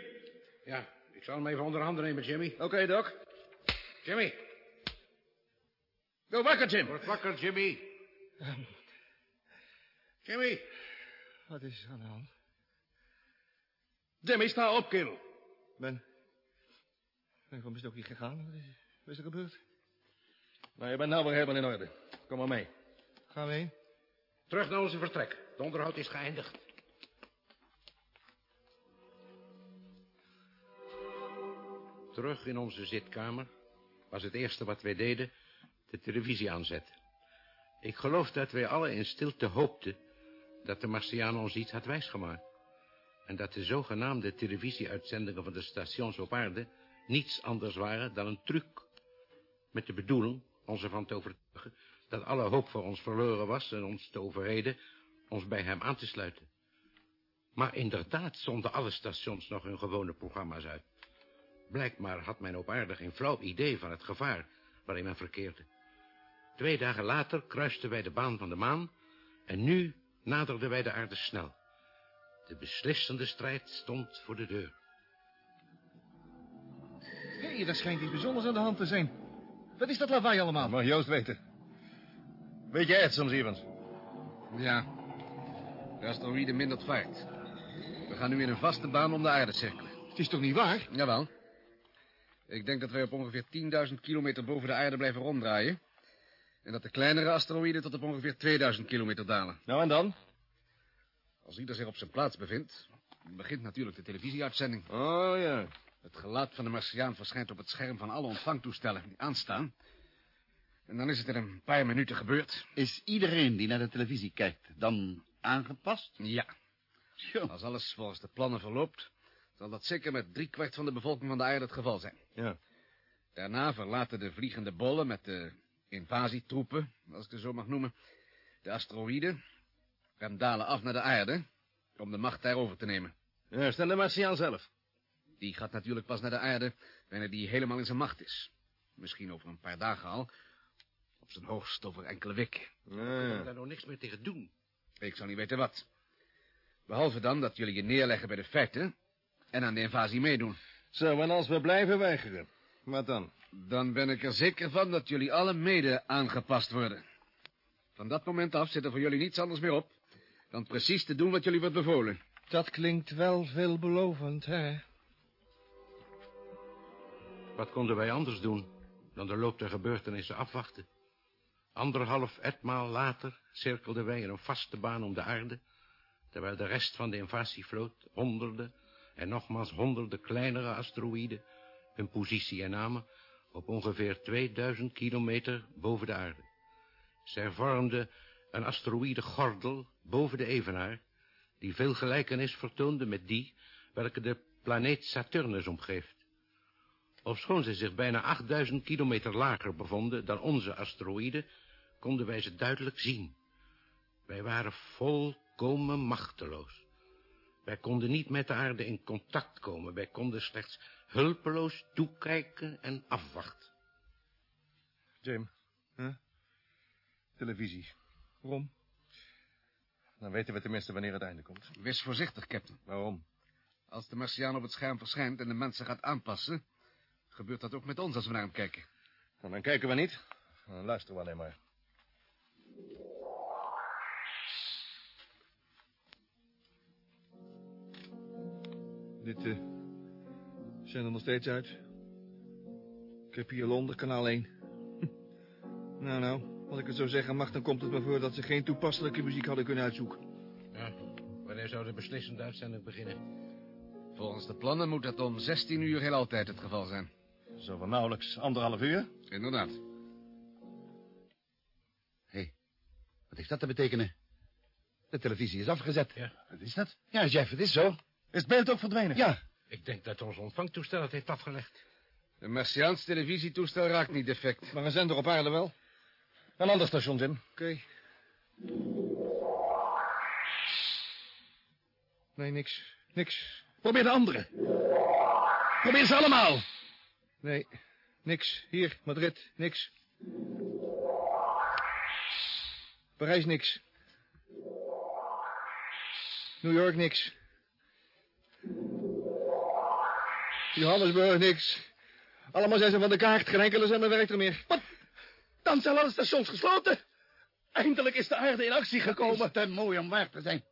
Speaker 2: Ja, ik zal hem even onder handen nemen, Jimmy.
Speaker 5: Oké, Doc.
Speaker 2: Jimmy,
Speaker 5: Go wakker, Jim.
Speaker 2: word wakker, Jimmy. Jimmy,
Speaker 5: Wat is er aan de hand?
Speaker 4: Jimmy, sta op, kerel.
Speaker 5: Ben... Ben ik van mijn stokje gegaan? Wat is, wat is er gebeurd?
Speaker 4: Nou, je bent nou weer helemaal in orde. Kom maar mee.
Speaker 5: Gaan we heen?
Speaker 2: Terug naar onze vertrek. De onderhoud is geëindigd. Terug in onze zitkamer was het eerste wat wij deden de televisie aanzetten. Ik geloof dat wij alle in stilte hoopten dat de Martiaan ons iets had wijsgemaakt. En dat de zogenaamde televisieuitzendingen van de stations op aarde niets anders waren dan een truc. Met de bedoeling ons ervan te overtuigen dat alle hoop voor ons verloren was en ons te overreden ons bij hem aan te sluiten. Maar inderdaad zonden alle stations nog hun gewone programma's uit. Blijkbaar had men op aarde geen flauw idee van het gevaar waarin men verkeerde. Twee dagen later kruisten wij de baan van de maan... en nu naderden wij de aarde snel. De beslissende strijd stond voor de deur.
Speaker 5: Hé, hey, daar schijnt iets bijzonders aan de hand te zijn. Wat is dat lawaai allemaal?
Speaker 4: Mag Joost weten. Weet jij het soms, Evans?
Speaker 6: Ja. De asteroïde mindert vaart. We gaan nu in een vaste baan om de aarde cirkelen.
Speaker 5: Het is toch niet waar?
Speaker 6: Jawel. Ik denk dat wij op ongeveer 10.000 kilometer boven de aarde blijven ronddraaien. En dat de kleinere asteroïden tot op ongeveer 2000 kilometer dalen.
Speaker 4: Nou, en dan?
Speaker 6: Als ieder zich op zijn plaats bevindt, begint natuurlijk de televisieuitzending.
Speaker 4: Oh, ja.
Speaker 6: Het gelaat van de Martiaan verschijnt op het scherm van alle ontvangtoestellen die aanstaan. En dan is het in een paar minuten gebeurd.
Speaker 3: Is iedereen die naar de televisie kijkt dan aangepast?
Speaker 6: Ja. Als alles volgens de plannen verloopt, zal dat zeker met driekwart van de bevolking van de aarde het geval zijn.
Speaker 4: Ja.
Speaker 6: Daarna verlaten de vliegende bollen met de invasietroepen, als ik het zo mag noemen, de asteroïden en dalen af naar de aarde om de macht daarover te nemen.
Speaker 4: Juist, en de Martiaan zelf?
Speaker 6: Die gaat natuurlijk pas naar de aarde wanneer die helemaal in zijn macht is. Misschien over een paar dagen al, op zijn hoogst over enkele weken.
Speaker 2: We kunnen daar nog niks meer tegen doen.
Speaker 6: Ik zou niet weten wat. Behalve dan dat jullie je neerleggen bij de feiten en aan de invasie meedoen.
Speaker 4: Zo, en als we blijven weigeren, wat dan?
Speaker 6: Dan ben ik er zeker van dat jullie alle mede aangepast worden. Van dat moment af zit er voor jullie niets anders meer op... dan precies te doen wat jullie wordt bevolen.
Speaker 4: Dat klinkt wel veelbelovend, hè?
Speaker 2: Wat konden wij anders doen dan de loop der gebeurtenissen afwachten? Anderhalf etmaal later cirkelden wij in een vaste baan om de aarde... terwijl de rest van de invasievloot honderden en nogmaals honderden kleinere asteroïden... hun positie innamen op ongeveer 2000 kilometer boven de aarde. Zij vormden een asteroïdengordel boven de evenaar... die veel gelijkenis vertoonde met die welke de planeet Saturnus omgeeft. Ofschoon ze zich bijna 8000 kilometer lager bevonden dan onze asteroïden, konden wij ze duidelijk zien. Wij waren volkomen machteloos. Wij konden niet met de aarde in contact komen. Wij konden slechts hulpeloos toekijken en afwachten.
Speaker 4: Jim, hè? Televisie. Waarom? Dan weten we tenminste wanneer het einde komt.
Speaker 6: Wees voorzichtig, captain.
Speaker 4: Waarom?
Speaker 6: Als de Martiaan op het scherm verschijnt en de mensen gaat aanpassen... gebeurt dat ook met ons als we naar hem kijken.
Speaker 4: Nou, dan kijken we niet. Dan luisteren we alleen maar. Dit uh, zijn er nog steeds uit. Ik heb hier Londen, kanaal 1. [LAUGHS] nou, nou, als ik het zo zeggen mag, dan komt het me voor dat ze geen toepasselijke muziek hadden kunnen uitzoeken.
Speaker 2: Ja, wanneer zou de beslissende uitzending beginnen?
Speaker 6: Volgens de plannen moet dat om 16 uur heel altijd het geval zijn.
Speaker 4: Zo van nauwelijks anderhalf uur?
Speaker 6: Inderdaad.
Speaker 3: Hé, hey, wat heeft dat te betekenen? De televisie is afgezet.
Speaker 2: Ja.
Speaker 4: Wat is dat?
Speaker 3: Ja, Jeff, het is zo.
Speaker 4: Is het beeld ook verdwenen?
Speaker 3: Ja.
Speaker 2: Ik denk dat ons ontvangtoestel het heeft afgelegd.
Speaker 6: Een Martiaans televisietoestel raakt niet defect.
Speaker 4: Maar een zender op aarde wel. Een ander station, Jim.
Speaker 5: Oké. Nee, niks. Niks. Probeer de andere. Probeer ze allemaal. Nee, niks. Hier, Madrid, niks. Parijs, niks. New York, niks. Johannesburg, niks. Allemaal zijn ze van de kaart. Geen enkele zender werkt er meer. Wat? Dan zijn alle stations gesloten. Eindelijk is de aarde in actie gekomen.
Speaker 3: Het is te mooi om waar te zijn.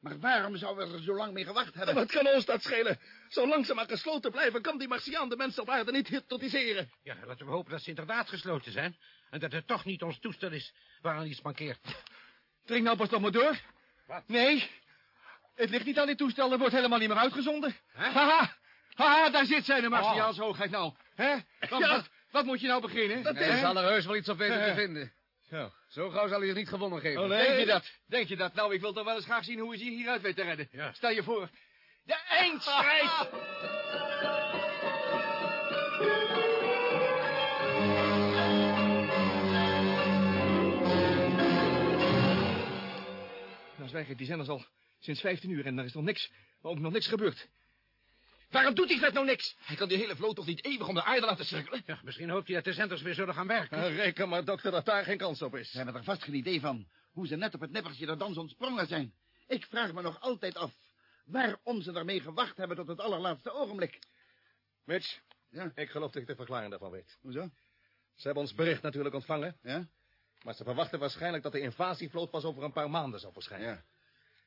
Speaker 3: Maar waarom zouden we er zo lang mee gewacht hebben?
Speaker 5: Wat kan ons dat schelen? Zolang ze maar gesloten blijven, kan die Martiaan de mensen op aarde niet hypnotiseren.
Speaker 2: Ja, laten we hopen dat ze inderdaad gesloten zijn. En dat het toch niet ons toestel is waaraan iets mankeert.
Speaker 5: Drink nou pas toch maar door.
Speaker 2: Wat?
Speaker 5: Nee, het ligt niet aan dit toestel, dat wordt helemaal niet meer uitgezonden. Haha, haha, daar zit zij, de Martiaans hoogheid nou. Hè? Wat, Ja. wat, wat moet je nou beginnen?
Speaker 6: Dat Hij zal er heus wel iets op weten te vinden.
Speaker 4: Zo.
Speaker 6: Zo gauw zal hij zich niet gewonnen geven.
Speaker 5: Oh, nee. Denk je dat? Denk je dat? Nou, ik wil toch wel eens graag zien hoe hij zich hieruit weet te redden.
Speaker 2: Ja.
Speaker 5: Stel je voor. De eindstrijd! Nou, zwijgen, die zenders al sinds 15 uur en er is nog niks, ook nog niks gebeurd. Waarom doet die vet nou niks? Hij kan die hele vloot toch niet eeuwig om de aarde laten cirkelen?
Speaker 2: Ja, misschien hoopt hij dat de zenders weer zullen gaan werken.
Speaker 4: Nou, reken maar, dokter, dat daar geen kans op is.
Speaker 3: Ze hebben er vast geen idee van hoe ze net op het nippertje de dans ontsprongen zijn. Ik vraag me nog altijd af waarom ze daarmee gewacht hebben tot het allerlaatste ogenblik.
Speaker 4: Mitch,
Speaker 3: Ja.
Speaker 4: ik geloof dat ik de verklaring daarvan weet.
Speaker 3: Hoezo?
Speaker 4: Ze hebben ons bericht natuurlijk ontvangen,
Speaker 3: Ja?
Speaker 4: maar ze verwachten waarschijnlijk dat de invasievloot pas over een paar maanden zal verschijnen.
Speaker 3: Ja.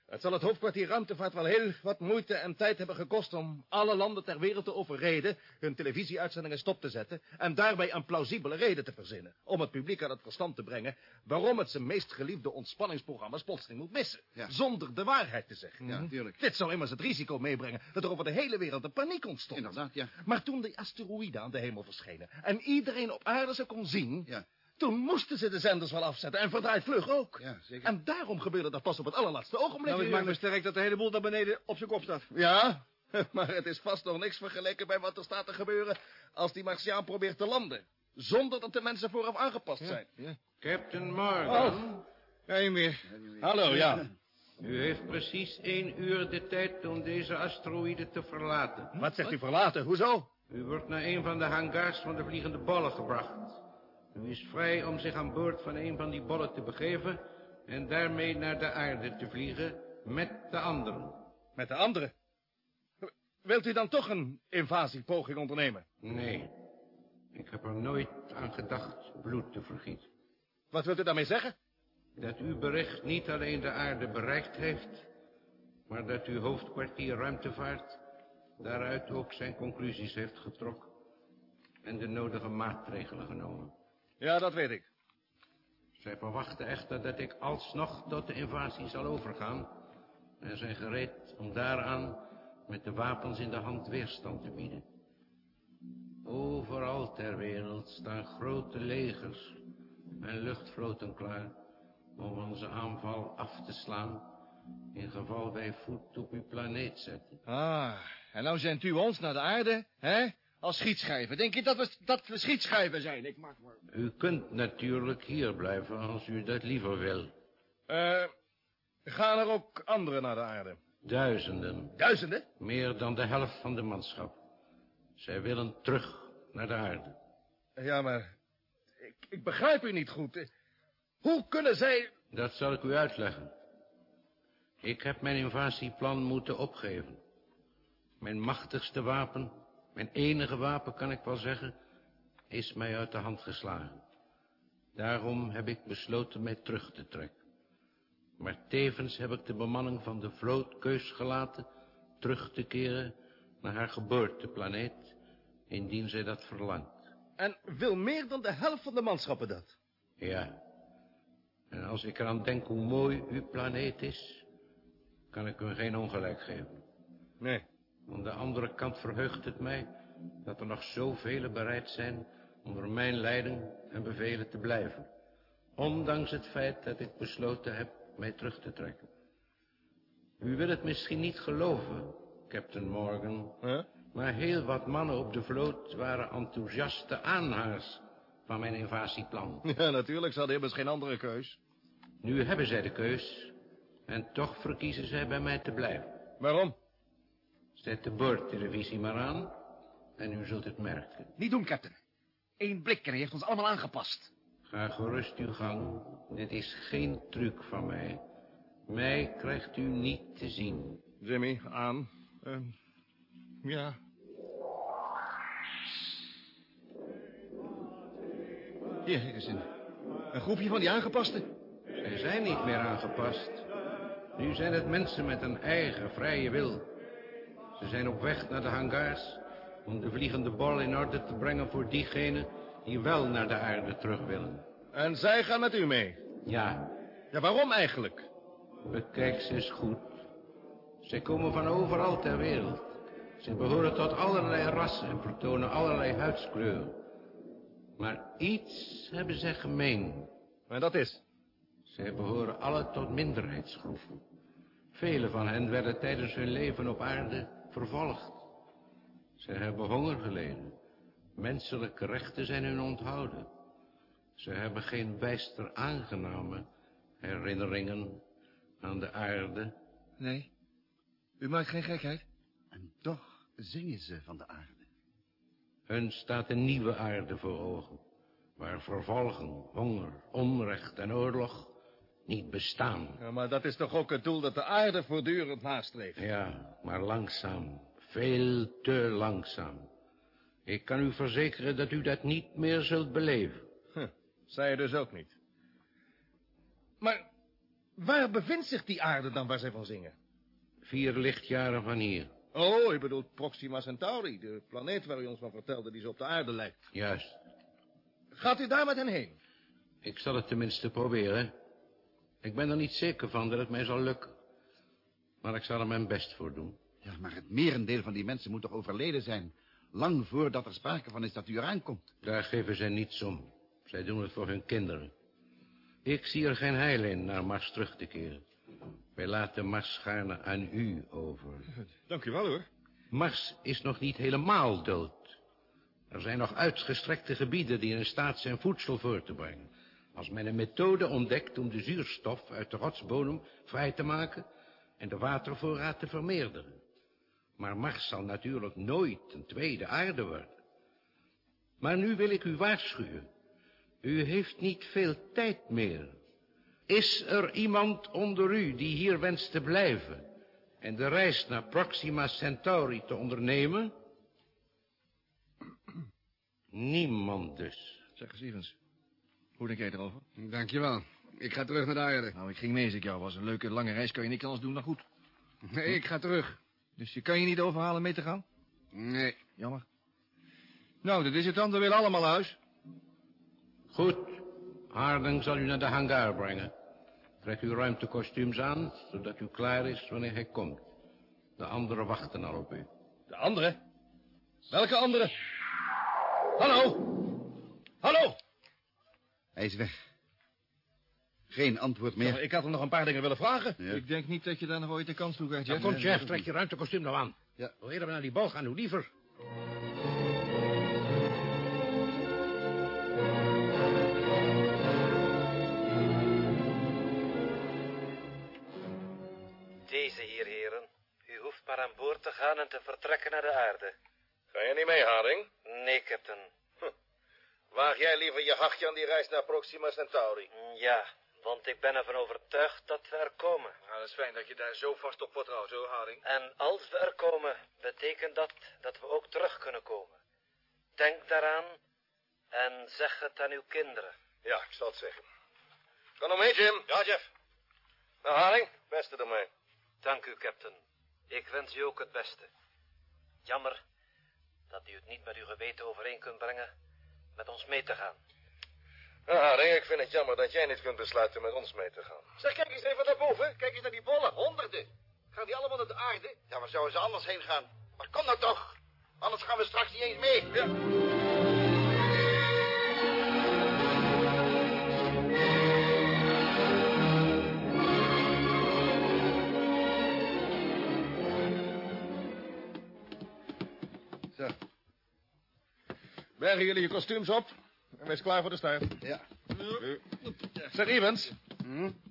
Speaker 4: Het zal het hoofdkwartier ruimtevaart wel heel wat moeite en tijd hebben gekost om alle landen ter wereld te overreden hun televisieuitzendingen stop te zetten en daarbij een plausibele reden te verzinnen om het publiek aan het verstand te brengen waarom het zijn meest geliefde ontspanningsprogramma's plotseling moet missen,
Speaker 3: Ja.
Speaker 4: zonder de waarheid te zeggen.
Speaker 3: Ja, natuurlijk.
Speaker 4: Dit zou immers het risico meebrengen dat er over de hele wereld een paniek ontstond.
Speaker 3: Inderdaad, ja.
Speaker 4: Maar toen de asteroïden aan de hemel verschenen en iedereen op aarde ze kon zien,
Speaker 3: Ja.
Speaker 4: Toen moesten ze de zenders wel afzetten en verdraaid vlug ook.
Speaker 3: Ja, zeker.
Speaker 4: En daarom gebeurde dat pas op het allerlaatste ogenblik.
Speaker 6: Nou, ik maak me sterk dat de hele boel daar beneden op zijn kop staat.
Speaker 4: Ja, [LAUGHS] maar het is vast nog niks vergeleken bij wat er staat te gebeuren als die Martiaan probeert te landen. Zonder dat de mensen vooraf aangepast zijn.
Speaker 2: Captain Morgan,
Speaker 4: Oh, geen meer. Hallo, ja.
Speaker 2: u heeft precies één uur de tijd om deze asteroïde te verlaten.
Speaker 4: Wat zegt u verlaten? Hoezo?
Speaker 2: U wordt naar een van de hangars van de vliegende bollen gebracht. U is vrij om zich aan boord van een van die bollen te begeven... en daarmee naar de aarde te vliegen met de anderen.
Speaker 4: Met de anderen. Wilt u dan toch een invasiepoging ondernemen?
Speaker 2: Nee, ik heb er nooit aan gedacht bloed te vergieten.
Speaker 4: Wat wilt u daarmee zeggen?
Speaker 2: Dat uw bericht niet alleen de aarde bereikt heeft... maar dat uw hoofdkwartier ruimtevaart... daaruit ook zijn conclusies heeft getrokken... en de nodige maatregelen genomen.
Speaker 4: Ja, dat weet ik.
Speaker 2: Zij verwachten echter dat ik alsnog tot de invasie zal overgaan... en zijn gereed om daaraan met de wapens in de hand weerstand te bieden. Overal ter wereld staan grote legers en luchtvloten klaar... om onze aanval af te slaan... in geval wij voet op uw planeet zetten.
Speaker 4: Ah, en nou zendt u ons naar de aarde, hè? Als schietschijven. Denk je dat we, dat we schietschijven zijn? Ik maak maar...
Speaker 2: U kunt natuurlijk hier blijven als u dat liever wil.
Speaker 4: Eh, gaan er ook anderen naar de aarde?
Speaker 2: Duizenden,
Speaker 4: Duizenden?
Speaker 2: meer dan de helft van de manschap. Zij willen terug naar de aarde.
Speaker 4: Ja, maar... Ik, ik begrijp u niet goed. Eh, Hoe kunnen zij...
Speaker 2: Dat zal ik u uitleggen. Ik heb mijn invasieplan moeten opgeven. Mijn machtigste wapen, mijn enige wapen kan ik wel zeggen, is mij uit de hand geslagen. Daarom heb ik besloten mij terug te trekken. Maar tevens heb ik de bemanning van de vloot keus gelaten terug te keren naar haar geboorteplaneet, indien zij dat verlangt.
Speaker 4: En wil meer dan de helft van de manschappen dat?
Speaker 2: Ja. En als ik eraan denk hoe mooi uw planeet is, kan ik u geen ongelijk geven.
Speaker 4: Nee.
Speaker 2: Aan de andere kant verheugt het mij dat er nog zoveel bereid zijn onder mijn leiding en bevelen te blijven. Ondanks het feit dat ik besloten heb mij terug te trekken. U wil het misschien niet geloven, Captain Morgan,
Speaker 4: Huh?
Speaker 2: maar heel wat mannen op de vloot waren enthousiaste aanhangers van mijn invasieplan. [LAUGHS]
Speaker 4: Ja, natuurlijk. Ze hadden immers geen andere keus.
Speaker 2: Nu hebben zij de keus en toch verkiezen zij bij mij te blijven.
Speaker 4: Waarom?
Speaker 2: Zet de boordtelevisie maar aan en u zult het merken.
Speaker 6: Niet doen, captain. Eén blik en hij heeft ons allemaal aangepast.
Speaker 2: Ga gerust uw gang. Dit is geen truc van mij. Mij krijgt u niet te zien.
Speaker 4: Jimmy, aan. Eh, ja.
Speaker 6: Hier is een, een groepje van die aangepasten.
Speaker 2: Zij zijn niet meer aangepast. Nu zijn het mensen met een eigen vrije wil. Ze zijn op weg naar de hangars om de vliegende bol in orde te brengen voor diegenen die wel naar de aarde terug willen.
Speaker 4: En zij gaan met u mee.
Speaker 2: Ja,
Speaker 4: Ja, waarom eigenlijk?
Speaker 2: bekijk ze eens goed. Zij komen van overal ter wereld. Ze behoren tot allerlei rassen en vertonen allerlei huidskleuren. Maar iets hebben zij gemeen.
Speaker 4: En dat is?
Speaker 2: Zij behoren alle tot minderheidsgroepen. Vele van hen werden tijdens hun leven op aarde vervolgd. Ze hebben honger geleden. Menselijke rechten zijn hun onthouden. Ze hebben geen bijster aangename herinneringen aan de aarde.
Speaker 6: Nee, u maakt geen gekheid.
Speaker 3: En toch zingen ze van de aarde?
Speaker 2: Hun staat een nieuwe aarde voor ogen, waar vervolging, honger, onrecht en oorlog niet bestaan.
Speaker 4: Ja, maar dat is toch ook het doel dat de aarde voortdurend nastreeft?
Speaker 2: Ja, maar langzaam, veel te langzaam. Ik kan u verzekeren dat u dat niet meer zult beleven.
Speaker 4: Huh, zij dus ook niet. Maar waar bevindt zich die aarde dan waar zij van zingen?
Speaker 2: Vier lichtjaren van hier.
Speaker 4: Oh, u bedoelt Proxima Centauri, de planeet waar u ons van vertelde die zo op de aarde lijkt.
Speaker 2: Juist.
Speaker 4: Gaat u daar met hen heen?
Speaker 2: Ik zal het tenminste proberen. Ik ben er niet zeker van dat het mij zal lukken. Maar ik zal er mijn best voor doen.
Speaker 3: Ja, maar het merendeel van die mensen moet toch overleden zijn? Lang voordat er sprake van is dat u eraan komt.
Speaker 2: Daar geven zij niets om. Zij doen het voor hun kinderen. Ik zie er geen heil in naar Mars terug te keren. Wij laten Mars gaarne aan u over.
Speaker 4: Dank u wel, hoor.
Speaker 2: Mars is nog niet helemaal dood. Er zijn nog uitgestrekte gebieden die in staat zijn voedsel voor te brengen. Als men een methode ontdekt om de zuurstof uit de rotsbodem vrij te maken en de watervoorraad te vermeerderen. Maar Mars zal natuurlijk nooit een tweede aarde worden. Maar nu wil ik u waarschuwen. U heeft niet veel tijd meer. Is er iemand onder u die hier wenst te blijven en de reis naar Proxima Centauri te ondernemen? [CLEARS THROAT] Niemand dus.
Speaker 4: Zeg eens, Stevens. Hoe denk jij erover?
Speaker 6: Dankjewel. Ik ga terug naar de aarde.
Speaker 4: Nou, ik ging mee als ik jou was. Een leuke lange reis kan je niks anders doen dan goed.
Speaker 6: Nee, ik ga terug.
Speaker 4: Dus je kan je niet overhalen mee te gaan?
Speaker 6: Nee.
Speaker 4: Jammer. Nou, dat is het dan. We willen allemaal huis.
Speaker 2: Goed. Harding zal u naar de hangar brengen. Trek uw ruimtekostuums aan, zodat u klaar is wanneer hij komt. De anderen wachten al op u.
Speaker 4: De andere? Welke andere? Hallo? Hallo?
Speaker 3: Hij is weg. Geen antwoord meer.
Speaker 4: Ja, ik had hem nog een paar dingen willen vragen.
Speaker 3: Ja.
Speaker 4: Ik denk niet dat je daar nog ooit de kans toe krijgt,
Speaker 2: Ja,
Speaker 4: Jeff.
Speaker 2: kom, Jeff, trek je ruimtekostuum nou aan.
Speaker 3: Ja.
Speaker 2: Hoe eerder we naar die bal gaan, hoe liever.
Speaker 7: Deze hier, heren. U hoeft maar aan boord te gaan en te vertrekken naar de aarde.
Speaker 10: Ga je niet mee, Haring?
Speaker 7: Nee, captain.
Speaker 10: Waag jij liever je hachje aan die reis naar Proxima Centauri?
Speaker 7: Ja, want ik ben ervan overtuigd dat we er komen.
Speaker 10: Nou, dat is fijn dat je daar zo vast op vertrouwt, zo, Haring.
Speaker 7: En als we er komen, betekent dat dat we ook terug kunnen komen. Denk daaraan en zeg het aan uw kinderen.
Speaker 10: Ja, ik zal het zeggen. Ga nou mee, Jim. Ja, Jeff. Nou, Haring, beste ermee.
Speaker 7: Dank u, captain. Ik wens u ook het beste. Jammer dat u het niet met uw geweten overeen kunt brengen met ons mee te gaan.
Speaker 10: Nou, Haring, ik vind het jammer dat jij niet kunt besluiten met ons mee te gaan.
Speaker 11: Zeg, kijk eens even naar boven. Kijk eens naar die bollen. Honderden. Gaan die allemaal naar de aarde? Ja, waar zouden ze anders heen gaan? Maar kom nou toch. Anders gaan we straks niet eens mee. Ja.
Speaker 4: Bergen jullie je kostuums op en wees klaar voor de start.
Speaker 3: Ja.
Speaker 4: Zeg, Evans.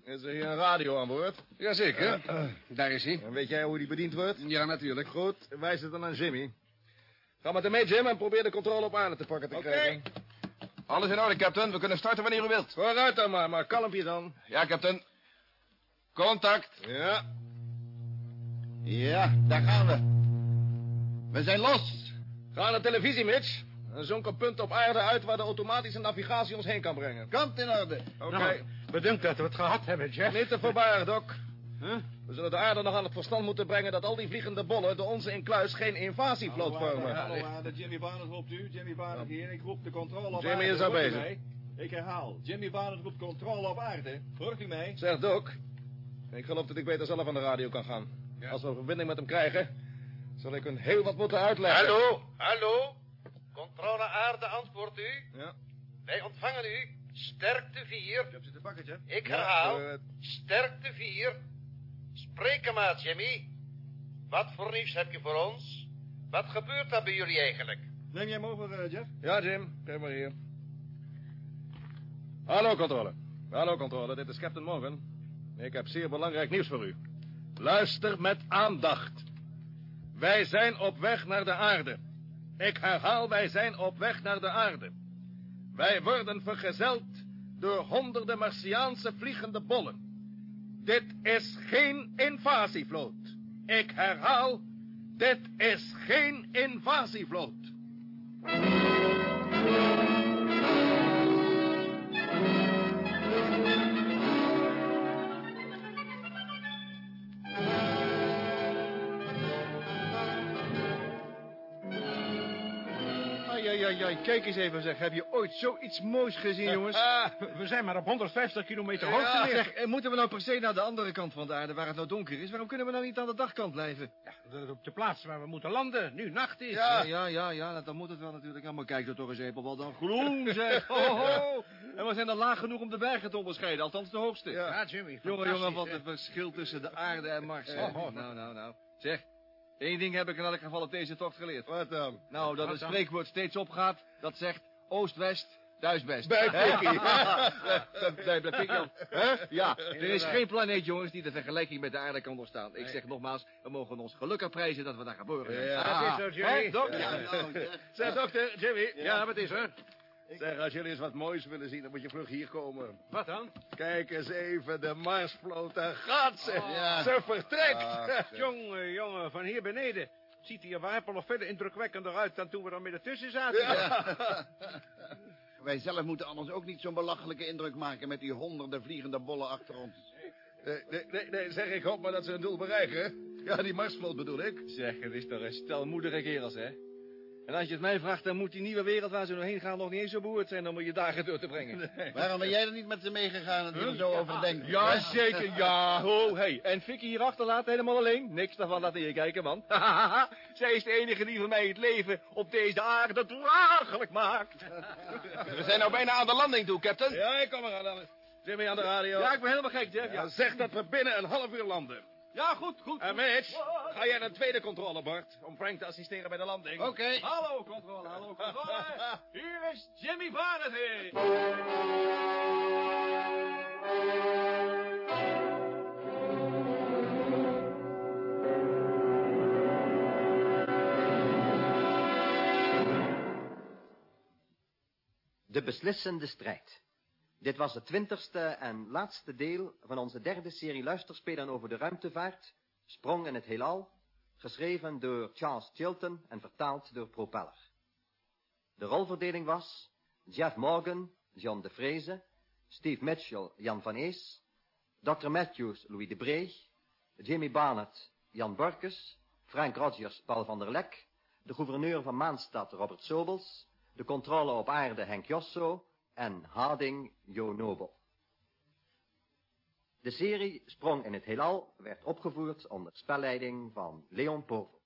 Speaker 4: Is er hier een radio aan boord?
Speaker 6: Jazeker. Daar is hij.
Speaker 4: En weet jij hoe die bediend wordt?
Speaker 6: Ja, natuurlijk.
Speaker 4: Goed, wijs het dan aan Jimmy. Ga met hem mee, Jim, en probeer de controle op aarde te pakken te krijgen.
Speaker 11: Alles in orde, captain. We kunnen starten wanneer u wilt.
Speaker 4: Vooruit dan maar, maar kalmpje dan.
Speaker 11: Ja, captain. Contact.
Speaker 4: Ja.
Speaker 3: Ja, daar gaan we. We zijn los.
Speaker 4: Ga naar televisie, Mitch. En zoek een punt op aarde uit waar de automatische navigatie ons heen kan brengen.
Speaker 3: Kant in orde.
Speaker 4: Oké.
Speaker 2: Nou, bedankt dat we het gehad hebben, Jeff.
Speaker 4: Niet te voorbarig, Doc. We zullen de aarde nog aan het verstand moeten brengen dat al die vliegende bollen de onze in kluis geen invasievloot vormen.
Speaker 5: Hallo, aarde. Jimmy Barnard roept u. Jimmy Barnard hier. Ik roep de controle op
Speaker 4: Jimmy
Speaker 5: aarde.
Speaker 4: is
Speaker 5: u
Speaker 4: bezig.
Speaker 5: mij? Ik herhaal. Jimmy Barnard roept controle op aarde. Hoort u mij?
Speaker 4: Zeg, Doc. Ik geloof dat ik beter zelf aan de radio kan gaan. Als we een verbinding met hem krijgen, zal ik hem heel wat moeten uitleggen.
Speaker 10: Hallo, hallo. Controle aarde antwoordt u.
Speaker 4: Ja.
Speaker 10: Wij ontvangen u. Sterkte 4.
Speaker 4: heb zitten bakken, Jeff.
Speaker 10: Ik
Speaker 4: Ja,
Speaker 10: herhaal.
Speaker 4: eh,
Speaker 10: Sterkte 4. Spreken maar, Jimmy. Wat voor nieuws heb je voor ons? Wat gebeurt er bij jullie eigenlijk?
Speaker 5: Neem jij hem over, eh, Jeff?
Speaker 4: Ja, Jim. Geef maar hier. Hallo, controle. Hallo, controle. Dit is Captain Morgan. Ik heb zeer belangrijk nieuws voor u. Luister met aandacht.
Speaker 12: Wij zijn op weg naar de aarde. Ik herhaal, wij zijn op weg naar de aarde. Wij worden vergezeld door honderden Martiaanse vliegende bollen. Dit is geen invasievloot. Ik herhaal, dit is geen invasievloot.
Speaker 5: Kijk eens even zeg. Heb je ooit zoiets moois gezien, jongens?
Speaker 2: We zijn maar op 150 kilometer
Speaker 5: Ja,
Speaker 2: hoogte weer.
Speaker 5: zeg, en moeten we nou per se naar de andere kant van de aarde, waar het nou donker is? Waarom kunnen we nou niet aan de dagkant blijven?
Speaker 2: Is op de plaats waar we moeten landen, nu nacht is.
Speaker 5: Ja, ja, ja, ja, nou, dan moet het wel natuurlijk. Ja, maar kijk er toch eens even wat dan groen, [LAUGHS] zeg. Ho, ho. En we zijn dan laag genoeg om de bergen te onderscheiden, althans de hoogste.
Speaker 2: Ja, Jimmy,
Speaker 5: Jongen, jongen, wat een verschil tussen de aarde en Mars.
Speaker 2: Eh, oh, oh.
Speaker 5: Nou, nou, nou. Zeg, één ding heb ik in elk geval op deze tocht geleerd.
Speaker 4: Wat dan?
Speaker 5: Nou, dat
Speaker 4: Wat
Speaker 5: het
Speaker 4: dan?
Speaker 5: spreekwoord steeds opgaat, dat zegt oost-west, thuis-best.
Speaker 4: Bij? Pikkie. [LAUGHS]
Speaker 5: Bij bij Pikkie. Hè? Ja, er is geen planeet, jongens, die de vergelijking met de aarde kan doorstaan. Ik zeg nogmaals, we mogen ons gelukkig prijzen dat we daar geboren zijn.
Speaker 4: Ja,
Speaker 5: Ah,
Speaker 4: dat is zo, Jimmy.
Speaker 5: hè, dokter?
Speaker 4: Ja, nou, dokter, Jimmy.
Speaker 5: Ja, wat is er?
Speaker 4: Zeg, als jullie eens wat moois willen zien, dan moet je vlug hier komen.
Speaker 2: Wat dan?
Speaker 4: Kijk eens even, de Marsvloot, daar gaat ze.
Speaker 2: Ja.
Speaker 4: Ze vertrekt.
Speaker 2: Ach, [LAUGHS] jongen, jongen, van hier beneden. Ziet hij er nog verder indrukwekkender uit dan toen we er midden tussen zaten. [LAUGHS]
Speaker 3: Wij zelf moeten anders ook niet zo'n belachelijke indruk maken met die honderden vliegende bollen achter ons.
Speaker 4: Nee, nee, nee, nee, zeg, ik hoop maar dat ze hun doel bereiken. Ja, die Marsvloot bedoel ik.
Speaker 5: Zeg, het is toch een stel moedige kerels, hè? En als je het mij vraagt, dan moet die nieuwe wereld waar ze doorheen gaan nog niet eens zo beroerd zijn om je dagen door te brengen.
Speaker 3: Waarom ben jij er niet met ze meegegaan en die er zo over denkt?
Speaker 5: Ja, zeker, ja. Ho, hey. En Vicky hier achterlaten helemaal alleen? Niks daarvan laten hier kijken, man. [LAUGHS] Zij is de enige die voor mij het leven op deze aarde draaglijk maakt. [LAUGHS]
Speaker 4: We zijn nou bijna aan de landing toe, captain. Ja, ik kom eraan. Jimmy aan de radio.
Speaker 5: Ja, ik ben helemaal gek, Jeff.
Speaker 4: Ja,
Speaker 5: Ja.
Speaker 4: zeg dat we binnen een half uur landen.
Speaker 5: Ja, goed, goed.
Speaker 4: En Mitch, ga jij naar het tweede controlebord om Frank te assisteren bij de landing.
Speaker 3: Oké.
Speaker 5: Hallo, controle, hallo, controle. [LAUGHS] Hier is Jimmy Vanity.
Speaker 1: De beslissende strijd. Dit was het twintigste en laatste deel van onze derde serie luisterspelen over de ruimtevaart, Sprong in het heelal, geschreven door Charles Chilton en vertaald door Propeller. De rolverdeling was Jeff Morgan, John de Vreese, Steve Mitchell, Jan van Ees, Dr. Matthews, Louis de Breeg, Jimmy Barnett, Jan Borkes, Frank Rogers, Paul van der Lek, de gouverneur van Maanstad, Robert Sobels, de controle op aarde, Henk Josso en Harding, Jo Nobel. De serie Sprong in het heelal werd opgevoerd onder spelleiding van Leon Povel.